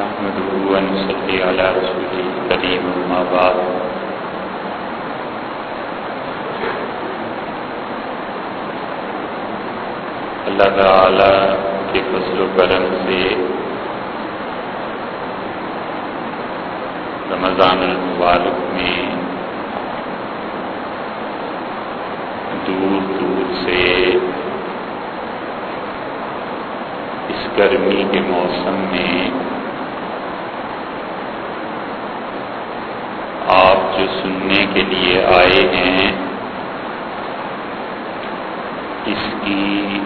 نحمده ونصلي على رسوله الكريم، أما بعد. اللہ تعالی کے فضل و کرم سے رمضان المبارک میں دور دور سے اس گرمی کے موسم میں آپ جو سننے کے لیے آئے ہیں۔ اس کی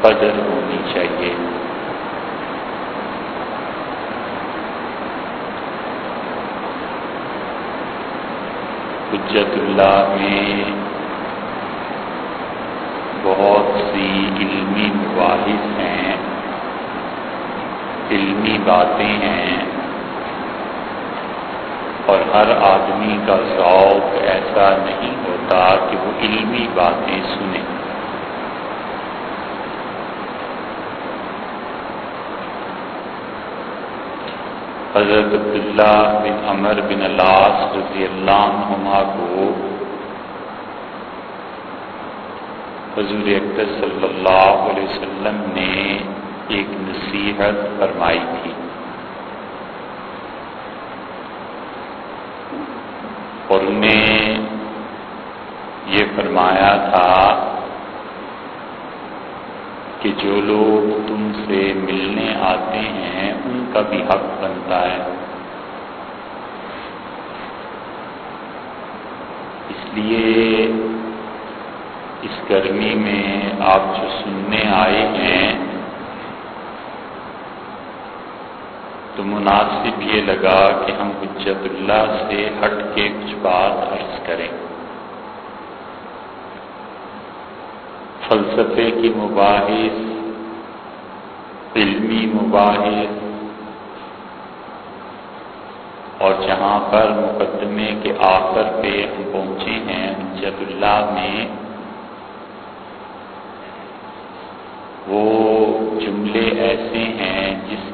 قدر ہونی چاہیے۔ حجت اللہ میں بہت سی علمی مباحث ہیں۔ علمی باتیں ہیں۔ اور ہر آدمی کا ذوق ایسا نہیں ہوتا کہ وہ علمی باتیں سنیں حضرت عبداللہ بن عمر بن اللہ رضی اللہ عنہما کو حضور اکتر صلی اللہ علیہ وسلم نے ایک نصیحت فرمائی تھی۔ اور انہیں یہ فرمایا تھا کہ جو لوگ تم سے ملنے آتے ہیں، ان کا بھی حق بنتا ہے۔ اس لیے اس گرمی میں آپ جو سننے آئے ہیں تو مناسب یہ لگا کہ ہم حجت اللہ سے ہٹ کے کچھ بات عرض کریں۔ فلسفے کی مباحث، علمی مباحث، اور جہاں پر مقدمے کے آخر پہ ہم پہنچے ہیں، حجت اللہ میں، وہ جملے ایسے ہیں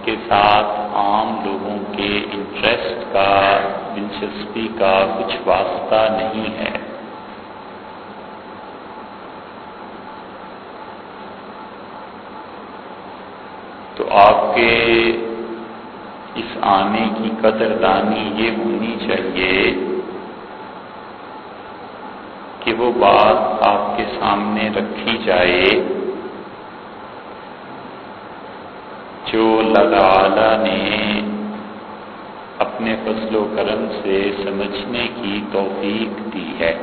کے ساتھ عام لوگوں کے انٹرسٹ کا، دلچسپی کا کچھ واسطہ نہیں ہے۔ تو آپ کے اس آنے کی قدر دانی یہ ہونی چاہیے کہ وہ بات آپ کے سامنے رکھی جائے۔ جو اللہ تعالی نے اپنے فضل و کرم سے سمجھنے کی توفیق دی ہے۔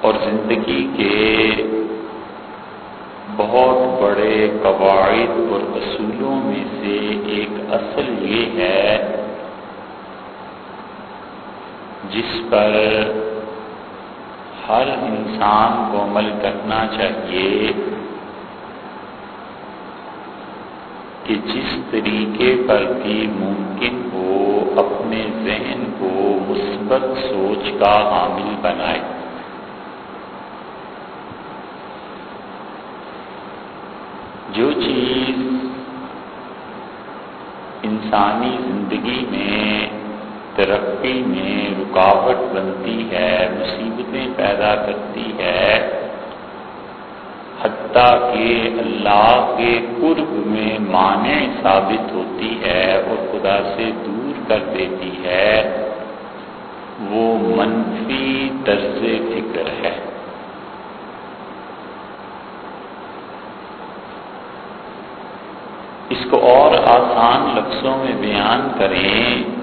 اور زندگی کے بہت بڑے قواعد اور اصولوں میں سے ایک اصل یہ ہے جس پر ہر انسان کو عمل کرنا چاہیے کہ جس طریقے پر بھی ممکن ہو اپنے ذہن کو مثبت سوچ کا حامل بنائے۔ جو چیز انسانی زندگی میں ترقی میں رکاوٹ بنتی ہے، مصیبتیں پیدا کرتی ہے۔ حتیٰ کہ اللہ کے قرب میں معنی ثابت ہوتی ہے اور خدا سے دور کر دیتی ہے۔ وہ منفی طرز فکر ہے۔ اس کو اور آسان لفظوں میں بیان کریں۔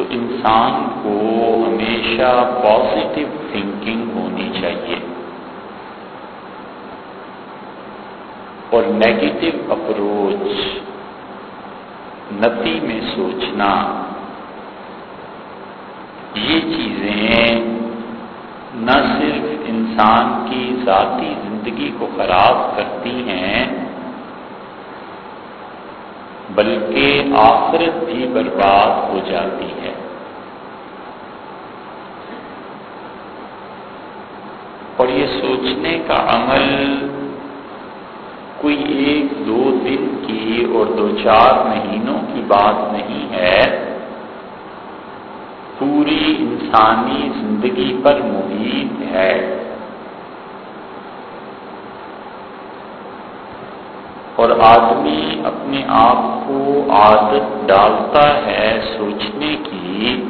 تو انسان کو ہمیشہ پازیٹو تھنکنگ ہونی چاہیے۔ اور نیگیٹو اپروچ نتی میں سوچنا۔ یہ چیزیں نہ صرف انسان کی ذاتی زندگی کو خراب کرتی ہیں بلکہ آخرت بھی برباد ہو جاتی ہے۔ اور یہ سوچنے کا عمل کوئی ایک دو دن کی اور دو چار مہینوں کی بات نہیں ہے۔ پوری انسانی زندگی پر محیط ہے۔ اور آدمی اپنے آپ کو عادت ڈالتا ہے سوچنے کی۔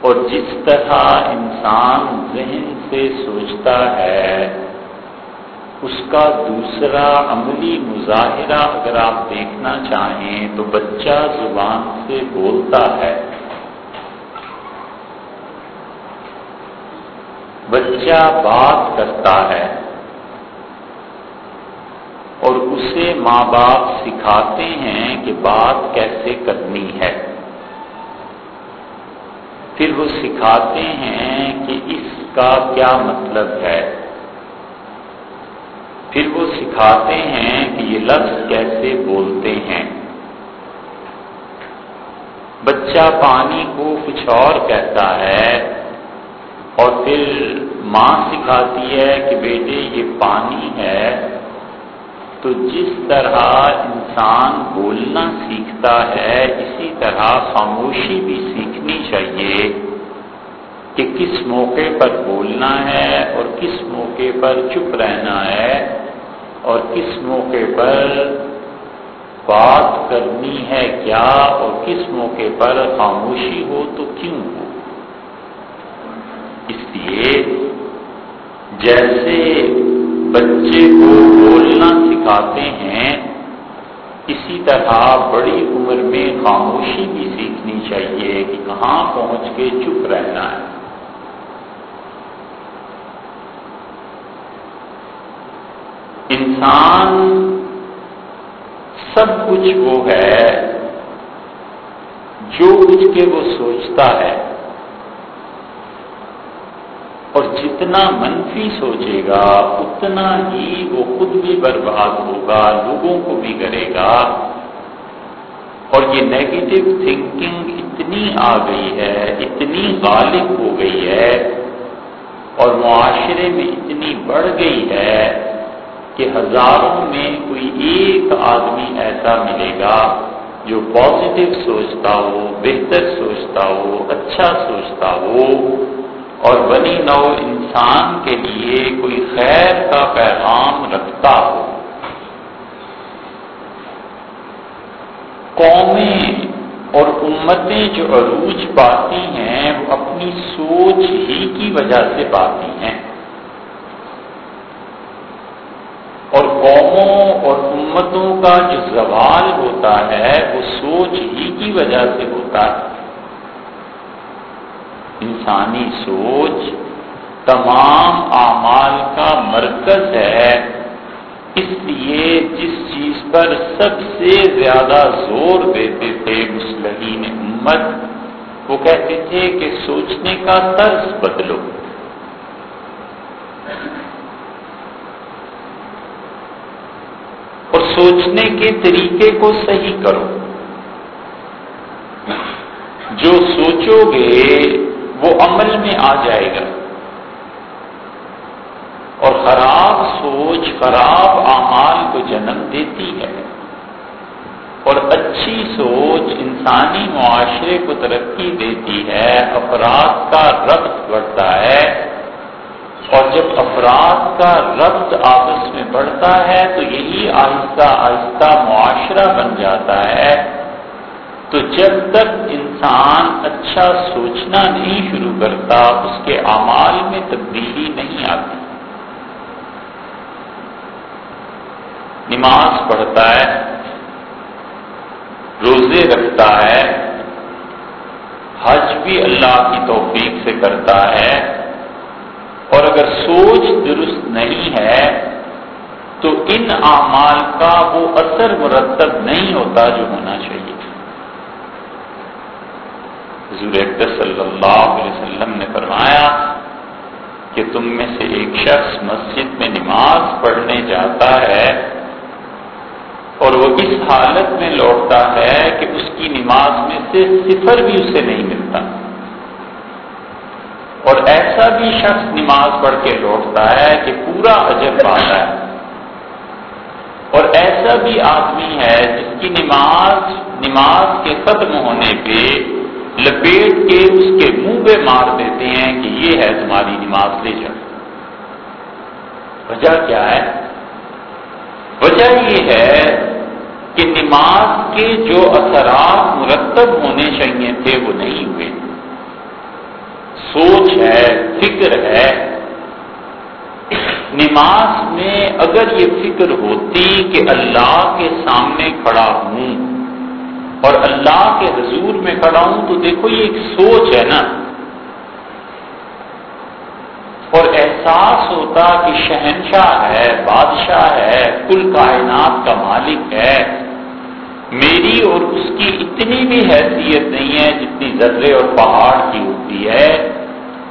اور جس طرح انسان ذہن سے سوچتا ہے، اس کا دوسرا عملی مظاہرہ اگر آپ دیکھنا چاہیں تو بچہ زبان سے بولتا ہے۔ بچہ بات کرتا ہے۔ اور اسے ماں باپ سکھاتے ہیں کہ بات کیسے کرنی ہے۔ پھر وہ سکھاتے ہیں کہ اس کا کیا مطلب ہے۔ پھر وہ سکھاتے ہیں کہ یہ لفظ کیسے بولتے ہیں۔ بچہ پانی کو کچھ اور کہتا ہے اور پھر ماں سکھاتی ہے کہ بیٹے یہ پانی ہے تو جس طرح انسان بولنا سیکھتا ہے، اسی طرح خاموشی بھی سیکھنی چاہیے کہ کس موقع پر بولنا ہے اور کس موقع پر چپ رہنا ہے اور کس موقع پر بات کرنی ہے کیا اور کس موقع پر خاموشی ہو تو کیوں ہو۔ اس لیے جیسے بچے کو بولنا سکھاتے ہیں، اسی طرح بڑی عمر میں خاموشی بھی سیکھنی چاہیے کہ کہاں پہنچ کے چپ رہنا ہے۔ انسان سب کچھ وہ ہے، جو کچھ کے وہ سوچتا ہے۔ اور جتنا منفی سوچے گا، اتنا ہی وہ خود بھی برباد ہوگا، لوگوں کو بھی کرے گا۔ اور یہ نیگیٹو تھنکنگ اتنی آ گئی ہے، اتنی غالب ہو گئی ہے، اور معاشرے میں اتنی بڑھ گئی ہے کہ ہزاروں میں کوئی ایک آدمی ایسا ملے گا جو پازیٹو سوچتا ہو، بہتر سوچتا ہو اچھا سوچتا ہو۔ اور بنی نو انسان کے لیے کوئی خیر کا پیغام رکھتا ہو۔ قومیں اور امتیں جو عروج پاتی ہیں، وہ اپنی سوچ ہی کی وجہ سے پاتی ہیں۔ اور قوموں اور امتوں کا جو زوال ہوتا ہے، وہ سوچ ہی کی وجہ سے ہوتا ہے۔ انسانی سوچ تمام اعمال کا مرکز ہے۔ اس لیے جس چیز پر سب سے زیادہ زور دیتے تھے مسلحین امت، وہ کہتے تھے کہ سوچنے کا طرز بدلو۔ اور سوچنے کے طریقے کو صحیح کرو۔ جو سوچو گے وہ عمل میں آ جائے گا۔ اور خراب سوچ، خراب اعمال کو جنم دیتی ہے۔ اور اچھی سوچ انسانی معاشرے کو ترقی دیتی ہے، افراد کا ربط بڑھتا ہے۔ اور جب افراد کا ربط آپس میں بڑھتا ہے تو یہی آہستہ آہستہ معاشرہ بن جاتا ہے۔ تو جب تک انسان اچھا سوچنا نہیں شروع کرتا، اس کے اعمال میں تبدیلی نہیں آتی۔ نماز پڑھتا ہے، روزے رکھتا ہے، حج بھی اللہ کی توفیق سے کرتا ہے۔ اور اگر سوچ درست نہیں ہے، تو ان اعمال کا وہ اثر مرتب نہیں ہوتا جو ہونا چاہیے۔ حضور صلی اللہ علیہ وسلم نے فرمایا کہ تم میں سے ایک شخص مسجد میں نماز پڑھنے جاتا ہے اور وہ اس حالت میں لوٹتا ہے کہ اس کی نماز میں سے صفر بھی اسے نہیں ملتا۔ اور اور ایسا بھی شخص نماز پڑھ کے لوٹتا ہے کہ پورا اجر پاتا ہے۔ اور ایسا بھی آدمی ہے جس کی نماز نماز کے ختم ہونے پہ لپیٹ کے اس کے منہ پہ مار دیتے ہیں کہ یہ ہے تمہاری نماز لے جاؤ۔ وجہ کیا ہے؟ وجہ یہ ہے کہ نماز کے جو اثرات مرتب ہونے چاہیے تھے وہ نہیں ہوئے۔ سوچ ہے، فکر ہے۔ نماز میں اگر یہ فکر ہوتی کہ اللہ کے سامنے کھڑا ہوں اور اللہ کے حضور میں کھڑا ہوں تو دیکھو یہ ایک سوچ ہے نا۔ اور احساس ہوتا کہ شہنشاہ ہے، بادشاہ ہے، کل کائنات کا مالک ہے۔ میری اور اس کی اتنی بھی حیثیت نہیں ہے جتنی ذرے اور پہاڑ کی ہوتی ہے۔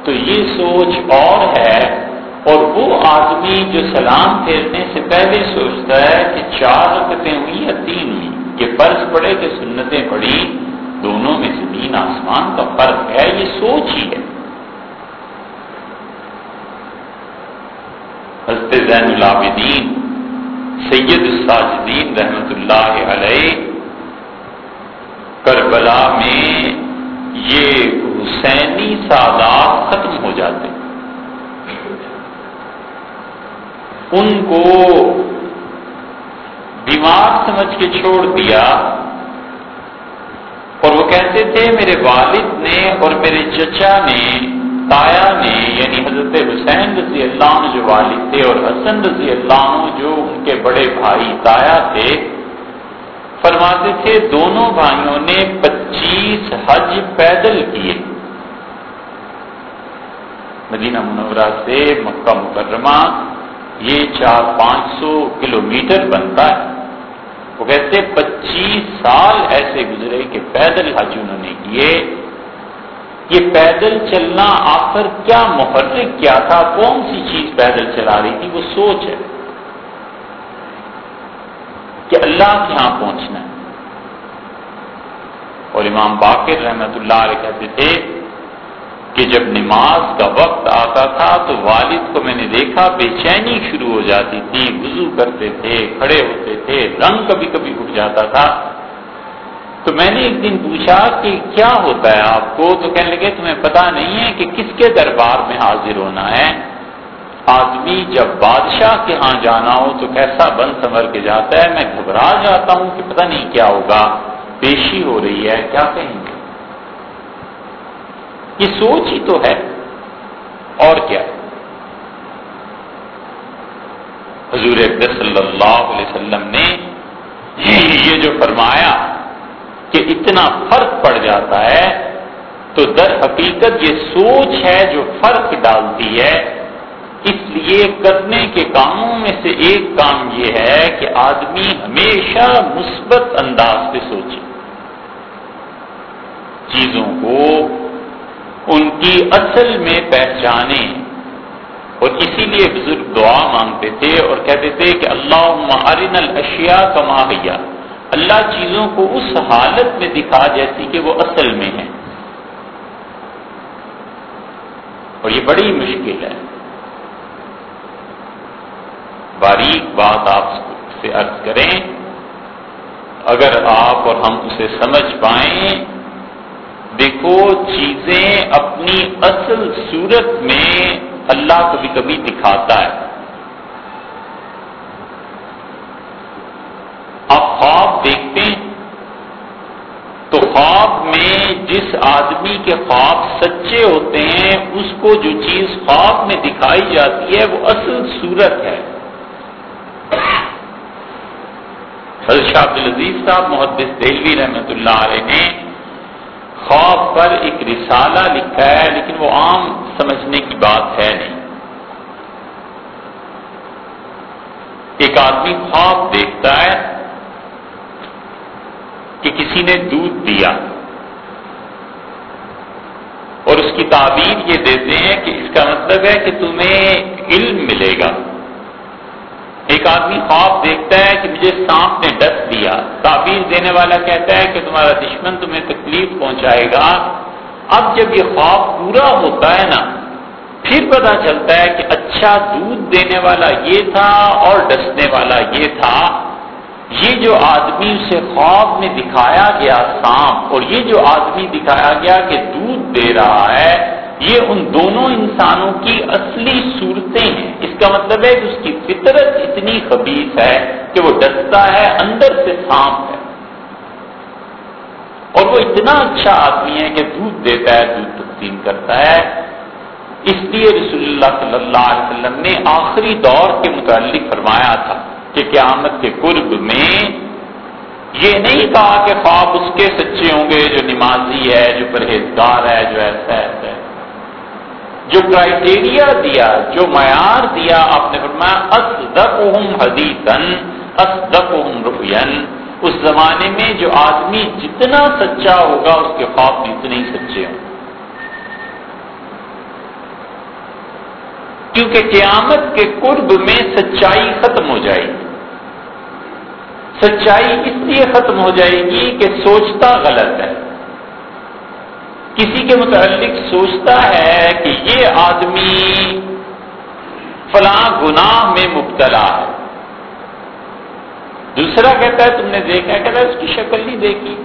تو یہ سوچ اور ہے۔ اور وہ آدمی جو سلام پھیرنے سے پہلے سوچتا ہے کہ چار رکتیں ہوئی یا تین ہوئی۔ کہ فرض پڑے کہ سنتیں پڑی دونوں میں زمین آسمان کا فرق ہے، یہ سوچ ہی ہے۔ حضرت زین العابدین، سید الساجدین رحمت اللہ علیہ، کربلا میں یہ حسینی سادات ختم ہو جاتے۔ ان کو بیمار سمجھ کے چھوڑ دیا۔ اور وہ کہتے تھے، میرے والد نے اور میرے چچا نے، تایا نے یعنی حضرت حسین رضی اللہ عنہ جو والد تھے اور حسن رضی اللہ عنہ جو ان کے بڑے بھائی تایا تھے، فرماتے تھے، دونوں بھائیوں نے پچیس حج پیدل کیے۔ مدینہ منورہ سے مکہ مکرمہ، یہ چار پانچ سو کلو میٹر بنتا ہے۔ وہ کہتے پچیس سال ایسے گزرے کہ پیدل حج انہوں نے کیے۔ یہ پیدل چلنا آخر کیا محرک کیا تھا؟ کون سی چیز پیدل چلا رہی تھی؟ وہ سوچ ہے کہ اللہ کے یہاں پہنچنا ہے۔ اور امام باقر رحمت اللہ علیہ کہتے تھے کہ جب نماز کا وقت آتا تھا تو والد کو میں نے دیکھا بے چینی شروع ہو جاتی تھی، وضو کرتے تھے، کھڑے ہوتے تھے، رنگ کبھی کبھی اٹھ جاتا تھا۔ تو میں نے ایک دن پوچھا کہ کیا ہوتا ہے آپ کو؟ تو کہنے لگے، تمہیں پتا نہیں ہے کہ کس کے دربار میں حاضر ہونا ہے۔ آدمی جب بادشاہ کے ہاں جانا ہو تو کیسا بند سمر کے جاتا ہے؟ میں گھبرا جاتا ہوں کہ پتہ نہیں کیا ہوگا۔ پیشی ہو رہی ہے، کیا کہیں؟ گے یہ سوچ ہی تو ہے۔ اور کیا؟ حضور صلی اللہ علیہ وسلم نے یہ جو فرمایا کہ اتنا فرق پڑ جاتا ہے، تو در حقیقت یہ سوچ ہے جو فرق ڈالتی ہے۔ اس لیے کرنے کے کاموں میں سے ایک کام یہ ہے کہ آدمی ہمیشہ مثبت انداز سے سوچے۔ چیزوں کو ان کی اصل میں پہچانے اور اسی لیے بزرگ دعا مانگتے تھے اور کہتے تھے کہ اللہ ارن الشیا کما گیا اللہ چیزوں کو اس حالت میں دکھا جیسی کہ وہ اصل میں ہے اور یہ بڑی مشکل ہے۔ باریک بات آپ سے عرض کریں، اگر آپ اور ہم اسے سمجھ پائیں دیکھو، چیزیں اپنی اصل صورت میں اللہ کبھی کبھی دکھاتا ہے۔ آپ خواب دیکھتے ہیں، تو خواب میں جس آدمی کے خواب سچے ہوتے ہیں، اس کو جو چیز خواب میں دکھائی جاتی ہے، وہ اصل صورت ہے۔ حضرت شاہ عبد العزیز صاحب، محدث دہلوی رحمت اللہ علیہ نے خواب پر ایک رسالہ لکھا ہے، لیکن وہ عام سمجھنے کی بات ہے نہیں۔ ایک آدمی خواب دیکھتا ہے کہ کسی نے دودھ دیا اور اس کی تعبیر یہ دیتے ہیں کہ اس کا مطلب ہے کہ تمہیں علم ملے گا۔ ایک آدمی خواب دیکھتا ہے کہ مجھے سانپ نے ڈس دیا۔ تعبیر دینے والا کہتا ہے کہ تمہارا دشمن تمہیں تکلیف پہنچائے گا۔ اب جب یہ خواب پورا ہوتا ہے نا، پھر پتا چلتا ہے کہ اچھا دودھ دینے والا یہ تھا اور ڈسنے والا یہ تھا۔ یہ جو آدمی اسے خواب میں دکھایا گیا، سانپ، اور یہ جو آدمی دکھایا گیا کہ دودھ دے رہا ہے یہ ان دونوں انسانوں کی اصلی صورتیں ہیں۔ اس کا مطلب ہے کہ اس کی فطرت اتنی خبیص ہے کہ وہ ڈستا ہے، اندر سے سانپ ہے۔ اور وہ اتنا اچھا آدمی ہے کہ دودھ دیتا ہے، دودھ تقسیم کرتا ہے۔ اس لیے رسول اللہ صلی اللہ علیہ وسلم نے آخری دور کے متعلق فرمایا تھا کہ قیامت کے قرب میں یہ نہیں کہا کہ خواب اس کے سچے ہوں گے، جو نمازی ہے، جو پرہیزگار ہے، جو ایسا ایسا ہے۔ جو کرائٹیریا دیا، جو معیار دیا، آپ نے فرمایا اصدقہم حدیثن اصدقہم رفین اس زمانے میں جو آدمی جتنا سچا ہوگا، اس کے خواب بھی اتنے ہی سچے ہوں۔ کیونکہ قیامت کے قرب میں سچائی ختم ہو جائے گی۔ سچائی اس لیے ختم ہو جائے گی کہ سوچتا غلط ہے۔ کسی کے متعلق سوچتا ہے کہ یہ آدمی فلاں گناہ میں مبتلا ہے۔ دوسرا کہتا ہے، تم نے دیکھا کہتا ہے، اس کی شکل نہیں دیکھی۔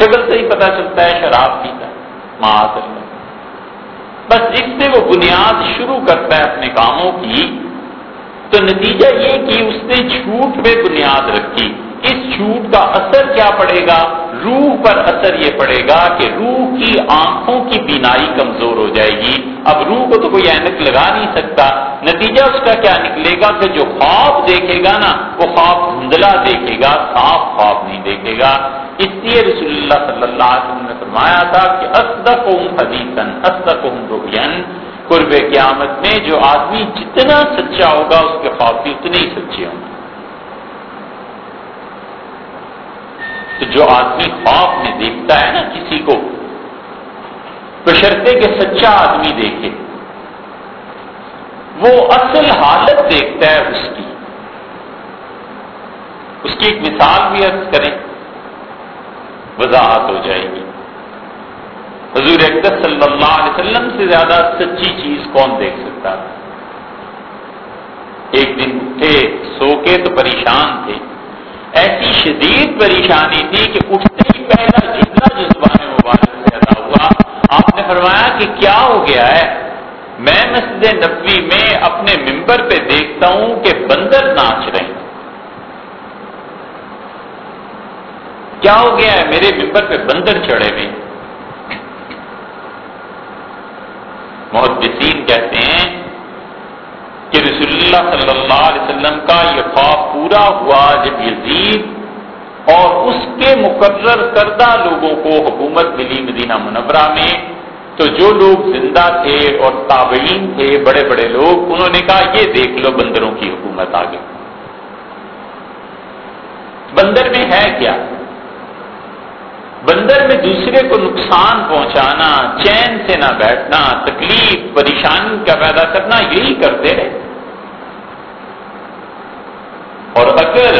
شکل سے ہی پتا چلتا ہے، شراب پیتا ہے بس جس سے وہ بنیاد شروع کرتا ہے اپنے کاموں کی، تو نتیجہ یہ کہ اس نے جھوٹ پہ بنیاد رکھی۔ اس جھوٹ کا اثر کیا پڑے گا؟ روح پر اثر یہ پڑے گا کہ روح کی آنکھوں کی بینائی کمزور ہو جائے گی۔ اب روح کو تو کوئی اینک لگا نہیں سکتا۔ نتیجہ اس کا کیا نکلے گا کہ جو خواب دیکھے گا نا، وہ خواب دھندلا دیکھے گا، صاف خواب نہیں دیکھے گا۔ اس لیے رسول اللہ صلی اللہ علیہ وسلم نے فرمایا تھا کہ اسدق حدیثن اسدق روین قرب قیامت میں جو آدمی جتنا سچا ہوگا، اس کے خواب بھی اتنے ہی سچے ہوں گے۔ تو جو آدمی خواب میں دیکھتا ہے نا کسی کو بشرتے کہ سچا آدمی دیکھے۔ وہ اصل حالت دیکھتا ہے اس کی۔ اس کی ایک مثال بھی عرض کریں، وضاحت ہو جائے گی۔ حضور اقدس صلی اللہ علیہ وسلم سے زیادہ سچی چیز کون دیکھ سکتا تھا؟ ایک دن تھے سو کے تو پریشان تھے۔ ایسی شدید پریشانی تھی کہ اٹھتے ہی پہلا جتنا جذبان مبارک سے ادا ہوا، آپ نے فرمایا کہ کیا ہو گیا ہے؟ میں مسجد نبوی میں اپنے ممبر پہ دیکھتا ہوں کہ بندر ناچ رہے ہیں۔ کیا ہو گیا ہے؟ میرے ممبر پہ بندر چڑھے ہوئے محدثین کہتے ہیں کہ رسول اللہ صلی اللہ علیہ وسلم کا یہ خواب پورا ہوا جب یزید اور اس کے مقرر کردہ لوگوں کو حکومت ملی مدینہ منورہ میں، تو جو لوگ زندہ تھے اور تابعین تھے، بڑے بڑے لوگ، انہوں نے کہا، یہ دیکھ لو بندروں کی حکومت آگے۔ بندر میں ہے کیا؟ بندر میں دوسرے کو نقصان پہنچانا، چین سے نہ بیٹھنا، تکلیف، پریشانی کا پیدا کرنا، یہی کرتے رہے۔ اور اگر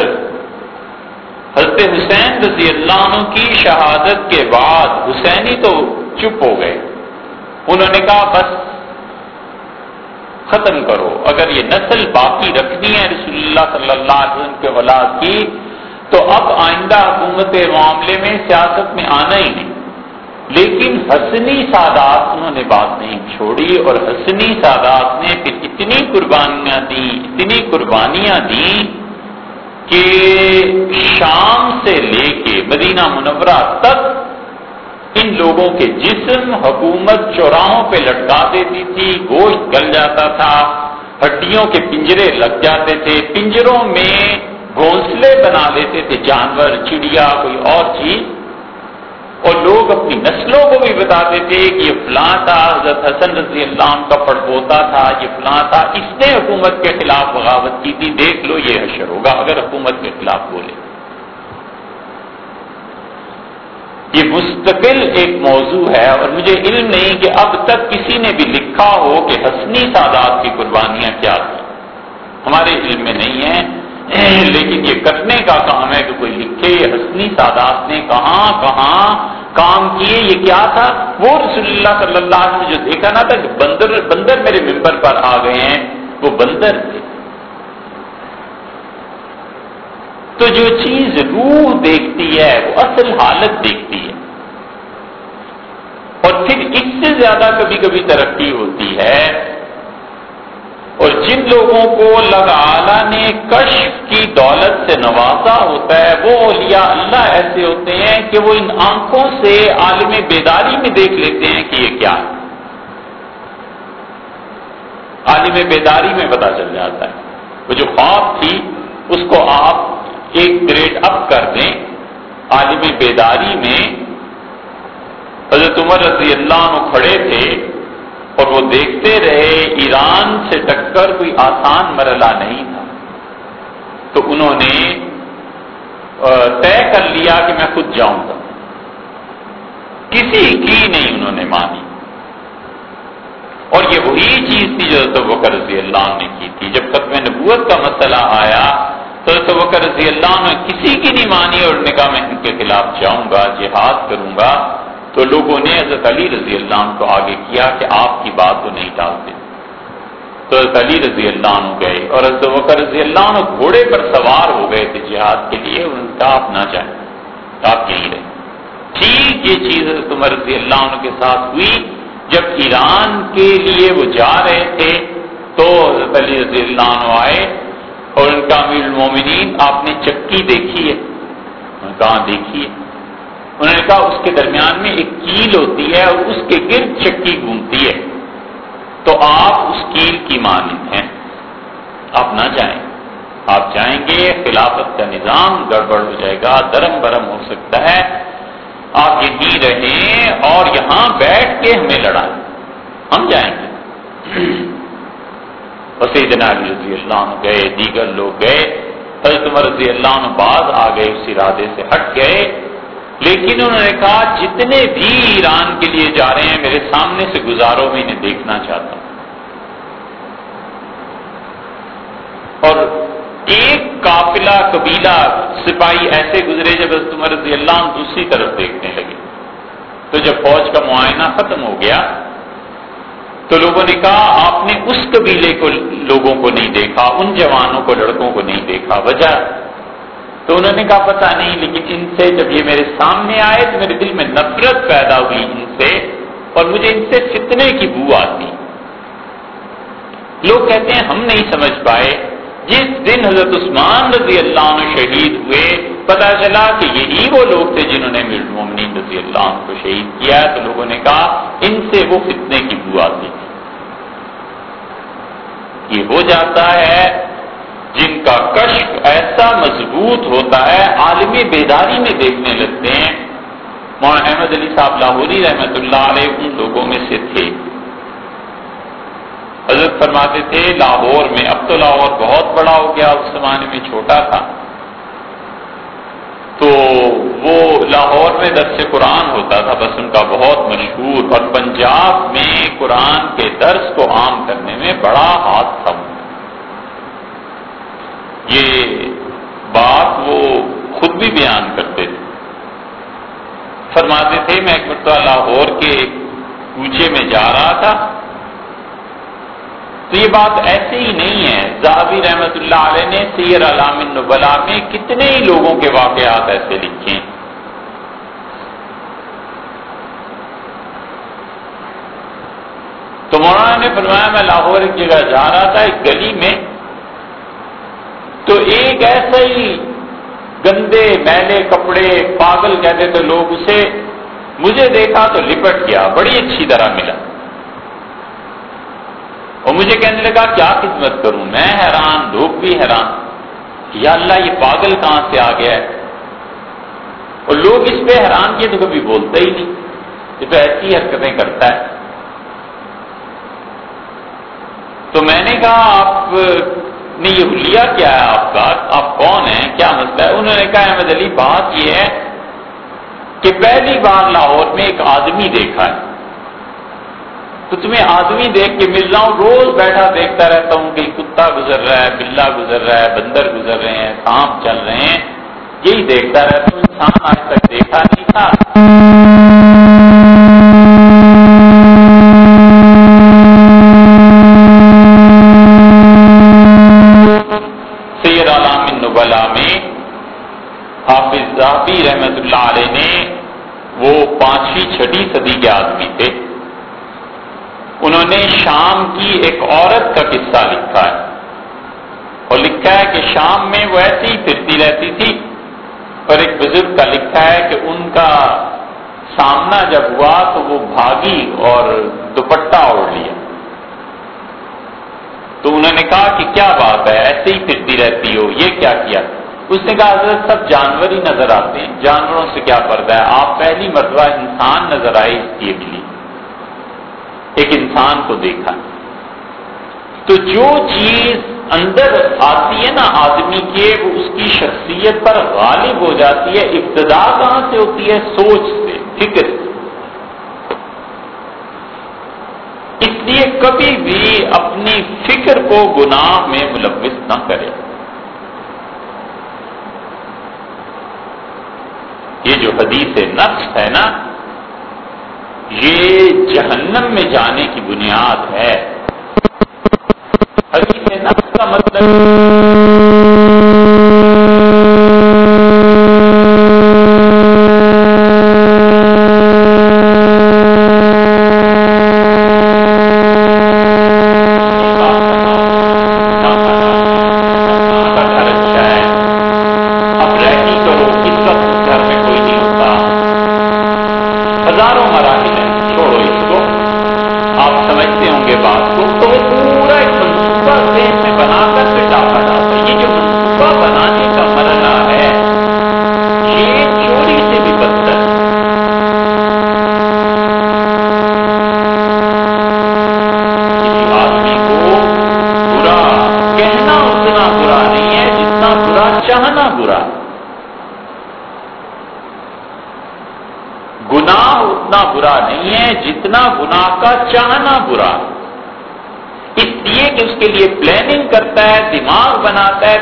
حضرت حسین رضی اللہ عنہ کی شہادت کے بعد حسینی تو چپ ہو گئے۔ انہوں نے کہا، بس، ختم کرو۔ اگر یہ نسل باقی رکھنی ہے رسول اللہ صلی اللہ علیہ وسلم کے اولاد کی تو اب آئندہ حکومت معاملے میں سیاست میں آنا ہی نہیں۔ لیکن حسنی سادات انہوں نے بات نہیں چھوڑی اور حسنی سادات نے پھر اتنی قربانیاں دی، اتنی قربانیاں دی کہ شام سے لے کے مدینہ منورہ تک ان لوگوں کے جسم حکومت چوراہوں پہ لٹکا دیتی تھی، گوشت گل جاتا تھا، ہڈیوں کے پنجرے لگ جاتے تھے، پنجروں میں گھونسلے بنا لیتے تھے، جانور، چڑیا، کوئی اور چیز۔ اور لوگ اپنی نسلوں کو بھی بتاتے تھے کہ یہ فلاں تھا، حضرت حسن رضی اللہ عنہ کا پڑپوتا تھا، یہ فلاں تھا۔ اس نے حکومت کے خلاف بغاوت کی تھی۔ دیکھ لو، یہ حشر ہوگا اگر حکومت کے خلاف بولے۔ یہ مستقل ایک موضوع ہے اور مجھے علم نہیں کہ اب تک کسی نے بھی لکھا ہو کہ حسنی سادات کی قربانیاں کیا تھیں۔ ہمارے علم میں نہیں ہیں لیکن یہ کرنے کا کام ہے کہ کوئی لکھے حسنی سادات نے کہاں کہاں کام کیے، یہ کیا تھا؟ وہ رسول اللہ صلی اللہ علیہ وسلم جو دیکھا نا تھا کہ بندر بندر میرے ممبر پر آ گئے ہیں، وہ بندر تھے۔ تو جو چیز روح دیکھتی ہے، وہ اصل حالت دیکھتی ہے۔ اور پھر اس سے زیادہ کبھی کبھی ترقی ہوتی ہے۔ اور جن لوگوں کو اللہ تعالیٰ نے کشف کی دولت سے نوازا ہوتا ہے، وہ اولیاء اللہ ایسے ہوتے ہیں کہ وہ ان آنکھوں سے عالم بیداری میں دیکھ لیتے ہیں کہ یہ کیا ہے۔ عالم بیداری میں پتا چل جاتا ہے۔ وہ جو خواب تھی، اس کو آپ ایک گریڈ اپ کر دیں۔ عالم بیداری میں حضرت عمر رضی اللہ عنہ کھڑے تھے۔ اور وہ دیکھتے رہے ایران سے ٹکر کوئی آسان مرلہ نہیں تھا۔ تو انہوں نے طے کر لیا کہ میں خود جاؤں گا۔ کسی کی نہیں انہوں نے مانی۔ اور یہ وہی چیز تھی جو حضرت بکر رضی اللہ عنہ نے کی تھی۔ جب ختم نبوت کا مسئلہ آیا، تو حضرت بکر رضی اللہ عنہ کسی کی نہیں مانی اور نے کہا، میں ان کے خلاف جاؤں گا، جہاد کروں گا۔ تو لوگوں نے حضرت علی رضی اللہ عنہ کو آگے کیا کہ آپ کی بات کو نہیں ٹالتے۔ تو حضرت علی رضی اللہ عنہ گئے اور حضرت وکر رضی اللہ عنہ گھوڑے پر سوار ہو گئے تھے جہاد کے لیے آپ نہ جائیں، آپ یہیں رہے ٹھیک یہ چیز حضرت عمر رضی اللہ عنہ کے ساتھ ہوئی۔ جب ایران کے لیے وہ جا رہے تھے تو حضرت علی رضی اللہ عنہ آئے اور ان کا امیر المومنین، آپ نے چکی دیکھی ہے۔ کہاں دیکھی ہے انہوں نے کہا اس کے درمیان میں ایک کیل ہوتی ہے اور اس کے گرد چکی گھومتی ہے۔ تو آپ اس کیل کی مانند ہیں۔ آپ نہ جائیں۔ آپ جائیں گے، خلافت کا نظام گڑبڑ ہو جائے گا، درم برم ہو سکتا ہے۔ آپ یہیں رہیں اور یہاں بیٹھ کے ہمیں لڑائیں۔ ہم جائیں گے۔ وسیع رضی اللہ عنہ گئے، دیگر لوگ گئے۔ حضرت عمر رضی اللہ عنہ بعض آ گئے، اس ارادے سے ہٹ گئے۔ لیکن انہوں نے کہا، جتنے بھی ایران کے لیے جا رہے ہیں، میرے سامنے سے گزارو، میں انہیں دیکھنا چاہتا ہوں۔ اور ایک قافلہ قبیلہ سپاہی ایسے گزرے جب عمر رضی اللہ عنہ دوسری طرف دیکھنے لگے، تو جب فوج کا معائنہ ختم ہو گیا، تو لوگوں نے کہا، آپ نے اس قبیلے کو لوگوں کو نہیں دیکھا، ان جوانوں کو، لڑکوں کو نہیں دیکھا، وجہ تو انہوں نے کہا پتا نہیں، لیکن ان سے جب یہ میرے سامنے آئے تو میرے دل میں نفرت پیدا ہوئی ان سے، اور مجھے ان سے فتنے کی بو آتی۔ لوگ کہتے ہیں، ہم نہیں سمجھ پائے۔ جس دن حضرت عثمان رضی اللہ عنہ شہید ہوئے پتا چلا کہ یہی وہ لوگ تھے جنہوں نے مومنین رضی اللہ عنہ کو شہید کیا۔ تو لوگوں نے کہا، ان سے وہ فتنے کی بو آتی۔ یہ ہو جاتا ہے جن کا کشف ایسا مضبوط ہوتا ہے، عالمی بیداری میں دیکھنے لگتے ہیں۔ مولانا احمد علی صاحب لاہوری رحمت اللہ علیہ ان لوگوں میں سے تھے۔ حضرت فرماتے تھے، لاہور میں اب تو لاہور بہت بڑا ہو گیا، اس زمانے میں چھوٹا تھا۔ تو وہ لاہور میں درس قرآن ہوتا تھا، بس ان کا بہت مشہور۔ اور پنجاب میں قرآن کے درس کو عام کرنے میں بڑا ہاتھ تھا۔ یہ بات وہ خود بھی بیان کرتے تھے۔ فرماتے تھے، میں ایک مرتبہ لاہور کے کوچے میں جا رہا تھا۔ تو یہ بات ایسے ہی نہیں ہے۔ زہابی رحمت اللہ علیہ نے سیر علام النبلا میں کتنے ہی لوگوں کے واقعات ایسے لکھے ہیں۔ تو مولانا نے فرمایا، میں لاہور ایک جگہ جا رہا تھا، ایک گلی میں تو ایک ایسا ہی گندے میلے کپڑے پاگل کہتے تھے لوگ اسے، مجھے دیکھا تو لپٹ گیا، بڑی اچھی طرح ملا۔ اور مجھے کہنے لگا، کیا خدمت کروں؟ میں حیران، لوگ بھی حیران۔ یا اللہ، یہ پاگل کہاں سے آ گیا ہے؟ اور لوگ اس پہ حیران کیے، تو کبھی بولتا ہی نہیں۔ یہ تو ایسی حرکتیں کرتا ہے۔ تو میں نے کہا، آپ نہیں یہ حلیہ کیا ہے آپ کا؟ آپ کون ہیں؟ کیا مسئلہ ہے؟ انہوں نے کہا احمد علی، بات یہ ہے کہ پہلی بار لاہور میں ایک آدمی دیکھا ہے۔ تو تمہیں آدمی دیکھ کے مل رہا ہوں، روز بیٹھا دیکھتا رہتا ہوں کہ کتا گزر رہا ہے بلا گزر رہا ہے، بندر گزر رہے ہیں، سانپ چل رہے ہیں۔ یہی دیکھتا رہتا ہوں، انسان آج تک دیکھا نہیں تھا۔ اور ایک بزرگ کا لکھا ہے کہ ان کا سامنا جب ہوا تو وہ بھاگی اور دوپٹہ اوڑھ لیا۔ تو انہوں نے کہا کہ کیا بات ہے، ایسے ہی پھرتی رہتی ہو، یہ کیا کیا؟ اس نے کہا، حضرت، سب جانور ہی نظر آتے ہیں۔ جانوروں سے کیا پردہ ہے؟ آپ پہلی مرتبہ انسان نظر آئے اس لیے ملی ایک انسان کو دیکھا۔ تو جو چیز اندر آتی ہے نا آدمی کے وہ اس کی شخصیت پر غالب ہو جاتی ہے، ابتدا کہاں سے ہوتی ہے؟ سوچ سے، فکر سے۔ اس لیے کبھی بھی اپنی فکر کو گناہ میں ملوث نہ کرے۔ یہ جو حدیث نفس ہے نا، یہ جہنم میں جانے کی بنیاد ہے۔ کا مطلب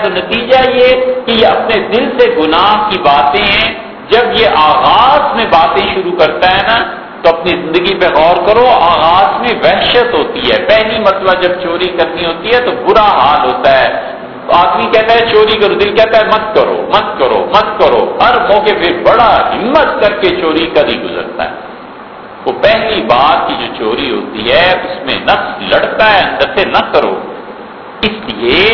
تو نتیجہ یہ کہ یہ اپنے دل سے گناہ کی باتیں ہیں۔ جب یہ آغاز میں باتیں شروع کرتا ہے نا، تو اپنی زندگی پہ غور کرو، آغاز میں وحشت ہوتی ہے۔ پہلی مرتبہ جب چوری کرنی ہوتی ہے تو برا حال ہوتا ہے۔ آدمی کہتا ہے، چوری کرو۔ دل کہتا ہے، مت کرو مت کرو مت کرو۔ ہر موقع پہ بڑا ہمت کر کے چوری کر ہی گزرتا ہے۔ وہ پہلی بار کی جو چوری ہوتی ہے، اس میں نفس لڑتا ہے، اندر سے نہ کرو۔ اس لیے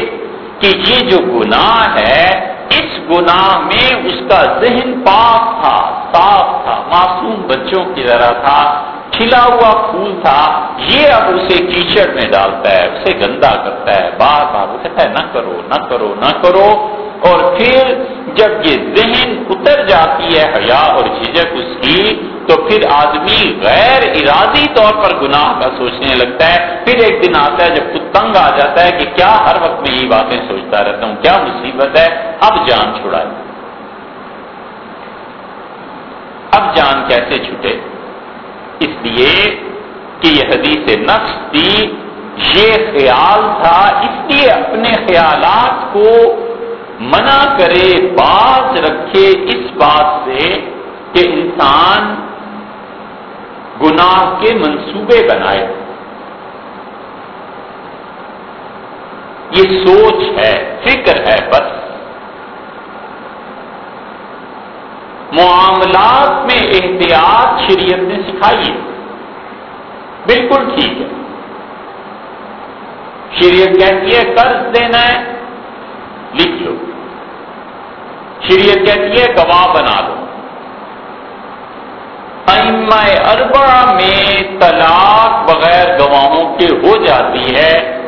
کہ یہ جو گناہ ہے، اس گناہ میں اس کا ذہن پاک تھا، صاف تھا، معصوم بچوں کی طرح تھا، کھلا ہوا پھول تھا۔ یہ اب اسے کیچڑ میں ڈالتا ہے، اسے گندا کرتا ہے۔ بار بار وہ کہتا ہے، نہ کرو نہ کرو نہ کرو۔ اور پھر جب یہ ذہن اتر جاتی ہے، حیا اور جھجک اس کی تو پھر آدمی غیر ارادی طور پر گناہ کا سوچنے لگتا ہے۔ پھر ایک دن آتا ہے جب خود تنگ آ جاتا ہے کہ کیا ہر وقت میں یہی باتیں سوچتا رہتا ہوں، کیا مصیبت ہے؟ اب جان چھڑا۔ اب جان کیسے چھٹے؟ اس لیے کہ یہ حدیث نفس تھی، یہ خیال تھا، اس لیے اپنے خیالات کو منع کرے، باز رکھے اس بات سے کہ انسان گناہ کے منصوبے بنائے۔ یہ سوچ ہے، فکر ہے بس۔ معاملات میں احتیاط شریعت نے سکھائی ہے۔ بالکل ٹھیک ہے۔ شریعت کہتی ہے، قرض دینا ہے، لکھ لو۔ شریعت کہتی ہے، گواہ بنا دو اربا میں طلاق بغیر گواہوں کے ہو جاتی ہے۔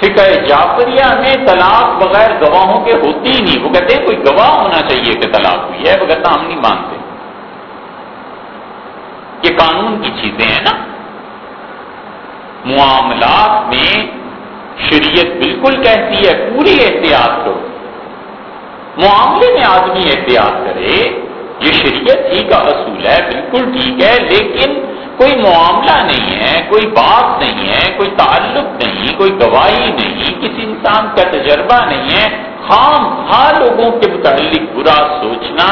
فکر جعفریہ میں طلاق بغیر گواہوں کے ہوتی ہی نہیں۔ وہ کہتے ہیں کوئی گواہ ہونا چاہیے کہ طلاق ہوئی ہے بغیر ہم نہیں مانتے۔ یہ قانون کی چیزیں ہیں نا۔ معاملات میں شریعت بالکل کہتی ہے، پوری احتیاط کرو۔ معاملے میں آدمی احتیاط کرے یہ شریعت ہی کا اصول ہے، بالکل ٹھیک ہے، لیکن کوئی معاملہ نہیں ہے، کوئی بات نہیں ہے، کوئی تعلق نہیں، کوئی گواہی نہیں، کسی انسان کا تجربہ نہیں ہے۔ خام ہاں لوگوں کے متعلق برا سوچنا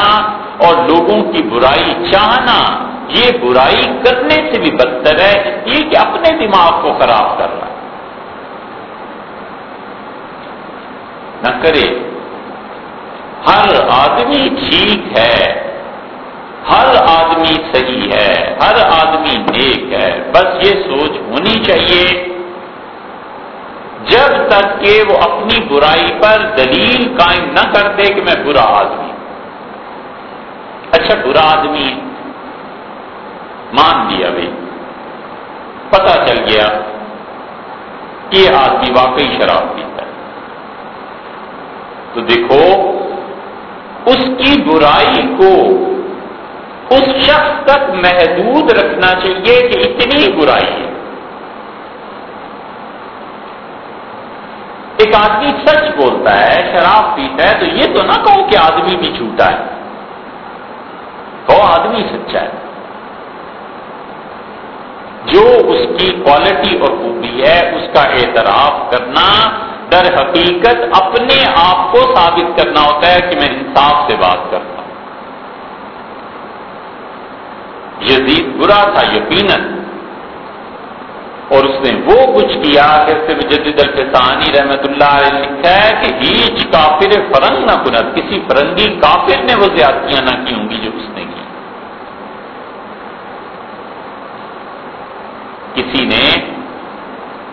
اور لوگوں کی برائی چاہنا۔ یہ برائی کرنے سے بھی بدتر ہے یہ کہ اپنے دماغ کو خراب کر رہا ہے نہ کرے۔ ہر آدمی ٹھیک ہے۔ ہر آدمی صحیح ہے، ہر آدمی نیک ہے، بس یہ سوچ ہونی چاہیے۔ جب تک کہ وہ اپنی برائی پر دلیل قائم نہ کرتے کہ میں برا آدمی اچھا برا آدمی ہے مان لیا بھائی پتا چل گیا کہ یہ آدمی واقعی شراب پیتا ہے۔ تو دیکھو، اس کی برائی کو اس شخص تک محدود رکھنا چاہیے کہ اتنی برائی ہے۔ ایک آدمی سچ بولتا ہے، شراب پیتا ہے، تو یہ تو نہ کہو کہ آدمی بھی جھوٹا ہے۔ کہو آدمی سچا ہے۔ جو اس کی کوالٹی اور خوبی ہے، اس کا اعتراف کرنا در حقیقت اپنے آپ کو ثابت کرنا ہوتا ہے کہ میں انصاف سے بات کرتا ہوں۔ یزید برا تھا، یقیناً۔ اور اس نے وہ کچھ کیا جیسے مجدد الفسانی رحمت اللہ علیہ لکھا ہے کہ ہیچ کافر فرنگ نہ کنت کسی فرنگی کافر نے وہ زیادتیاں نہ کی ہوں گی جو اس نے کی۔ کسی نے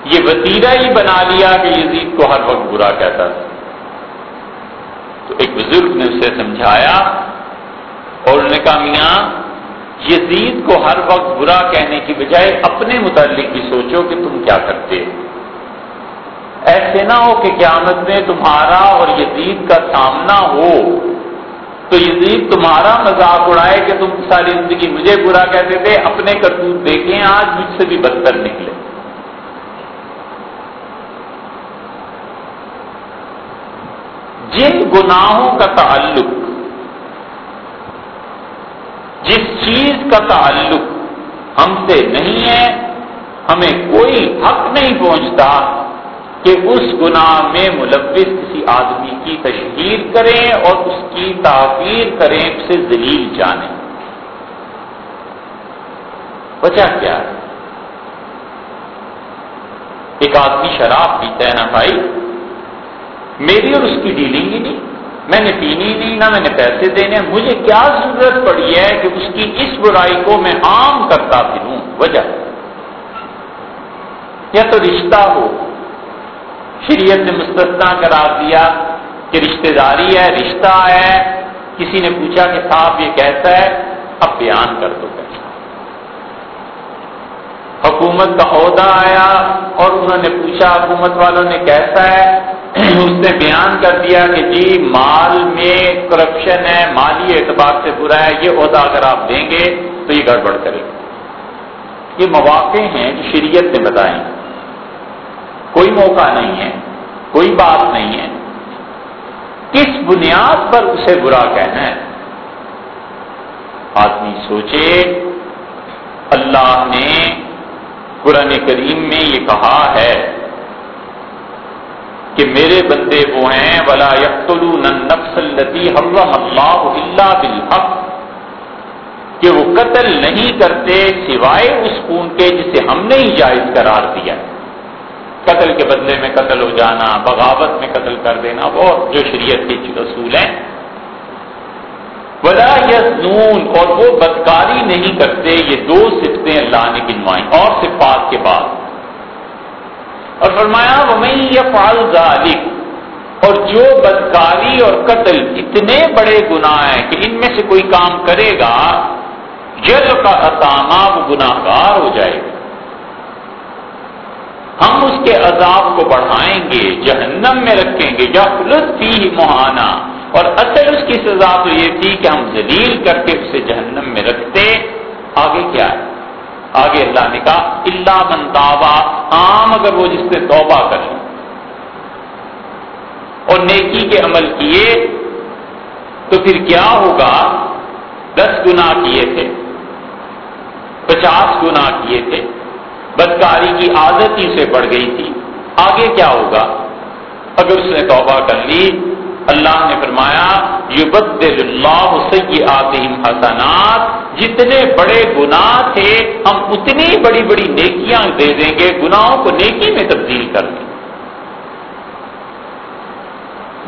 یہ وسیلہ ہی بنا لیا کہ یزید کو ہر وقت برا کہتا تھا۔ تو ایک بزرگ نے اسے سمجھایا اور انہوں نے کہا، میاں یزید کو ہر وقت برا کہنے کی بجائے اپنے متعلق بھی سوچو کہ تم کیا کرتے ہو۔ ایسے نہ ہو کہ قیامت میں تمہارا اور یزید کا سامنا ہو۔ تو یزید تمہارا مذاق اڑائے کہ تم ساری زندگی مجھے برا کہتے تھے، اپنے کرتوت دیکھیں، آج مجھ سے بھی بدتر نکلے۔ جن گناہوں کا تعلق جس چیز کا تعلق ہم سے نہیں ہے، ہمیں کوئی حق نہیں پہنچتا کہ اس گناہ میں ملوث کسی آدمی کی تشہیر کریں اور اس کی تعبیر کریں، اسے دلیل جانیں۔ وجہ کیا؟ ہے ایک آدمی شراب پیتا ہے نا بھائی، میری اور اس کی ڈیلنگ ہی نہیں۔ میں نے پینی نہیں، نہ میں نے پیسے دینے مجھے کیا ضرورت پڑی ہے کہ اس کی اس برائی کو میں عام کرتا پھروں؟ وجہ؟ یا تو رشتہ ہو۔ شریعت نے مستثنا کرا دیا کہ رشتہ داری ہے، رشتہ ہے۔ کسی نے پوچھا کہ صاحب یہ کیسا ہے؟ اب بیان کر دو۔ کیسا حکومت کا عہدہ آیا اور انہوں نے پوچھا حکومت والوں نے کیسا ہے؟ اس نے بیان کر دیا کہ جی مال میں کرپشن ہے، مالی اعتبار سے برا ہے، یہ عہدہ اگر آپ دیں گے تو یہ گڑبڑ کرے گا۔ یہ مواقع ہیں جو شریعت نے بتائے کوئی موقع نہیں ہے، کوئی بات نہیں ہے۔ کس بنیاد پر اسے برا کہنا ہے؟ آدمی سوچے، اللہ نے قرآن کریم میں یہ کہا ہے۔ کہ میرے بندے وہ ہیں، ولا حرم اللہ الا بالحق۔ کہ وہ قتل نہیں کرتے سوائے اس خون کے جسے ہم نے ہی جائز قرار دیا۔ قتل کے بدلے میں قتل ہو جانا، بغاوت میں قتل کر دینا، وہ جو شریعت کے اصول ہیں۔ ولا یسنون اور وہ بدکاری نہیں کرتے، یہ دو صفتیں اللہ نے گنوائیں۔ اور صفات کے بعد اور فرمایا وہ میں یہ ذالک اور جو بدکاری اور قتل اتنے بڑے گناہ ہیں کہ ان میں سے کوئی کام کرے گا جل کا اسامہ وہ گناہ گار ہو جائے گا۔ ہم اس کے عذاب کو بڑھائیں گے، جہنم میں رکھیں گے یا پلس تھی مہانا۔ اور اصل اس کی سزا تو یہ تھی کہ ہم ذلیل کر کے اسے جہنم میں رکھتے۔ آگے کیا ہے؟ آگے اللہ نے کہا اللہ منتابا عام اگر وہ جس نے توبہ کر لی اور نیکی کے عمل کیے، تو پھر کیا ہوگا؟ دس گنا کیے تھے، پچاس گنا کیے تھے، بدکاری کی عادت ہی اسے بڑھ گئی تھی۔ آگے کیا ہوگا؟ اگر اس نے توبہ کر لی اللہ نے فرمایا، یبدل اللہ سیئاتہم حسنات. جتنے بڑے گناہ تھے، ہم اتنی بڑی بڑی نیکیاں دے دیں گے، گناہوں کو نیکی میں تبدیل کر دیں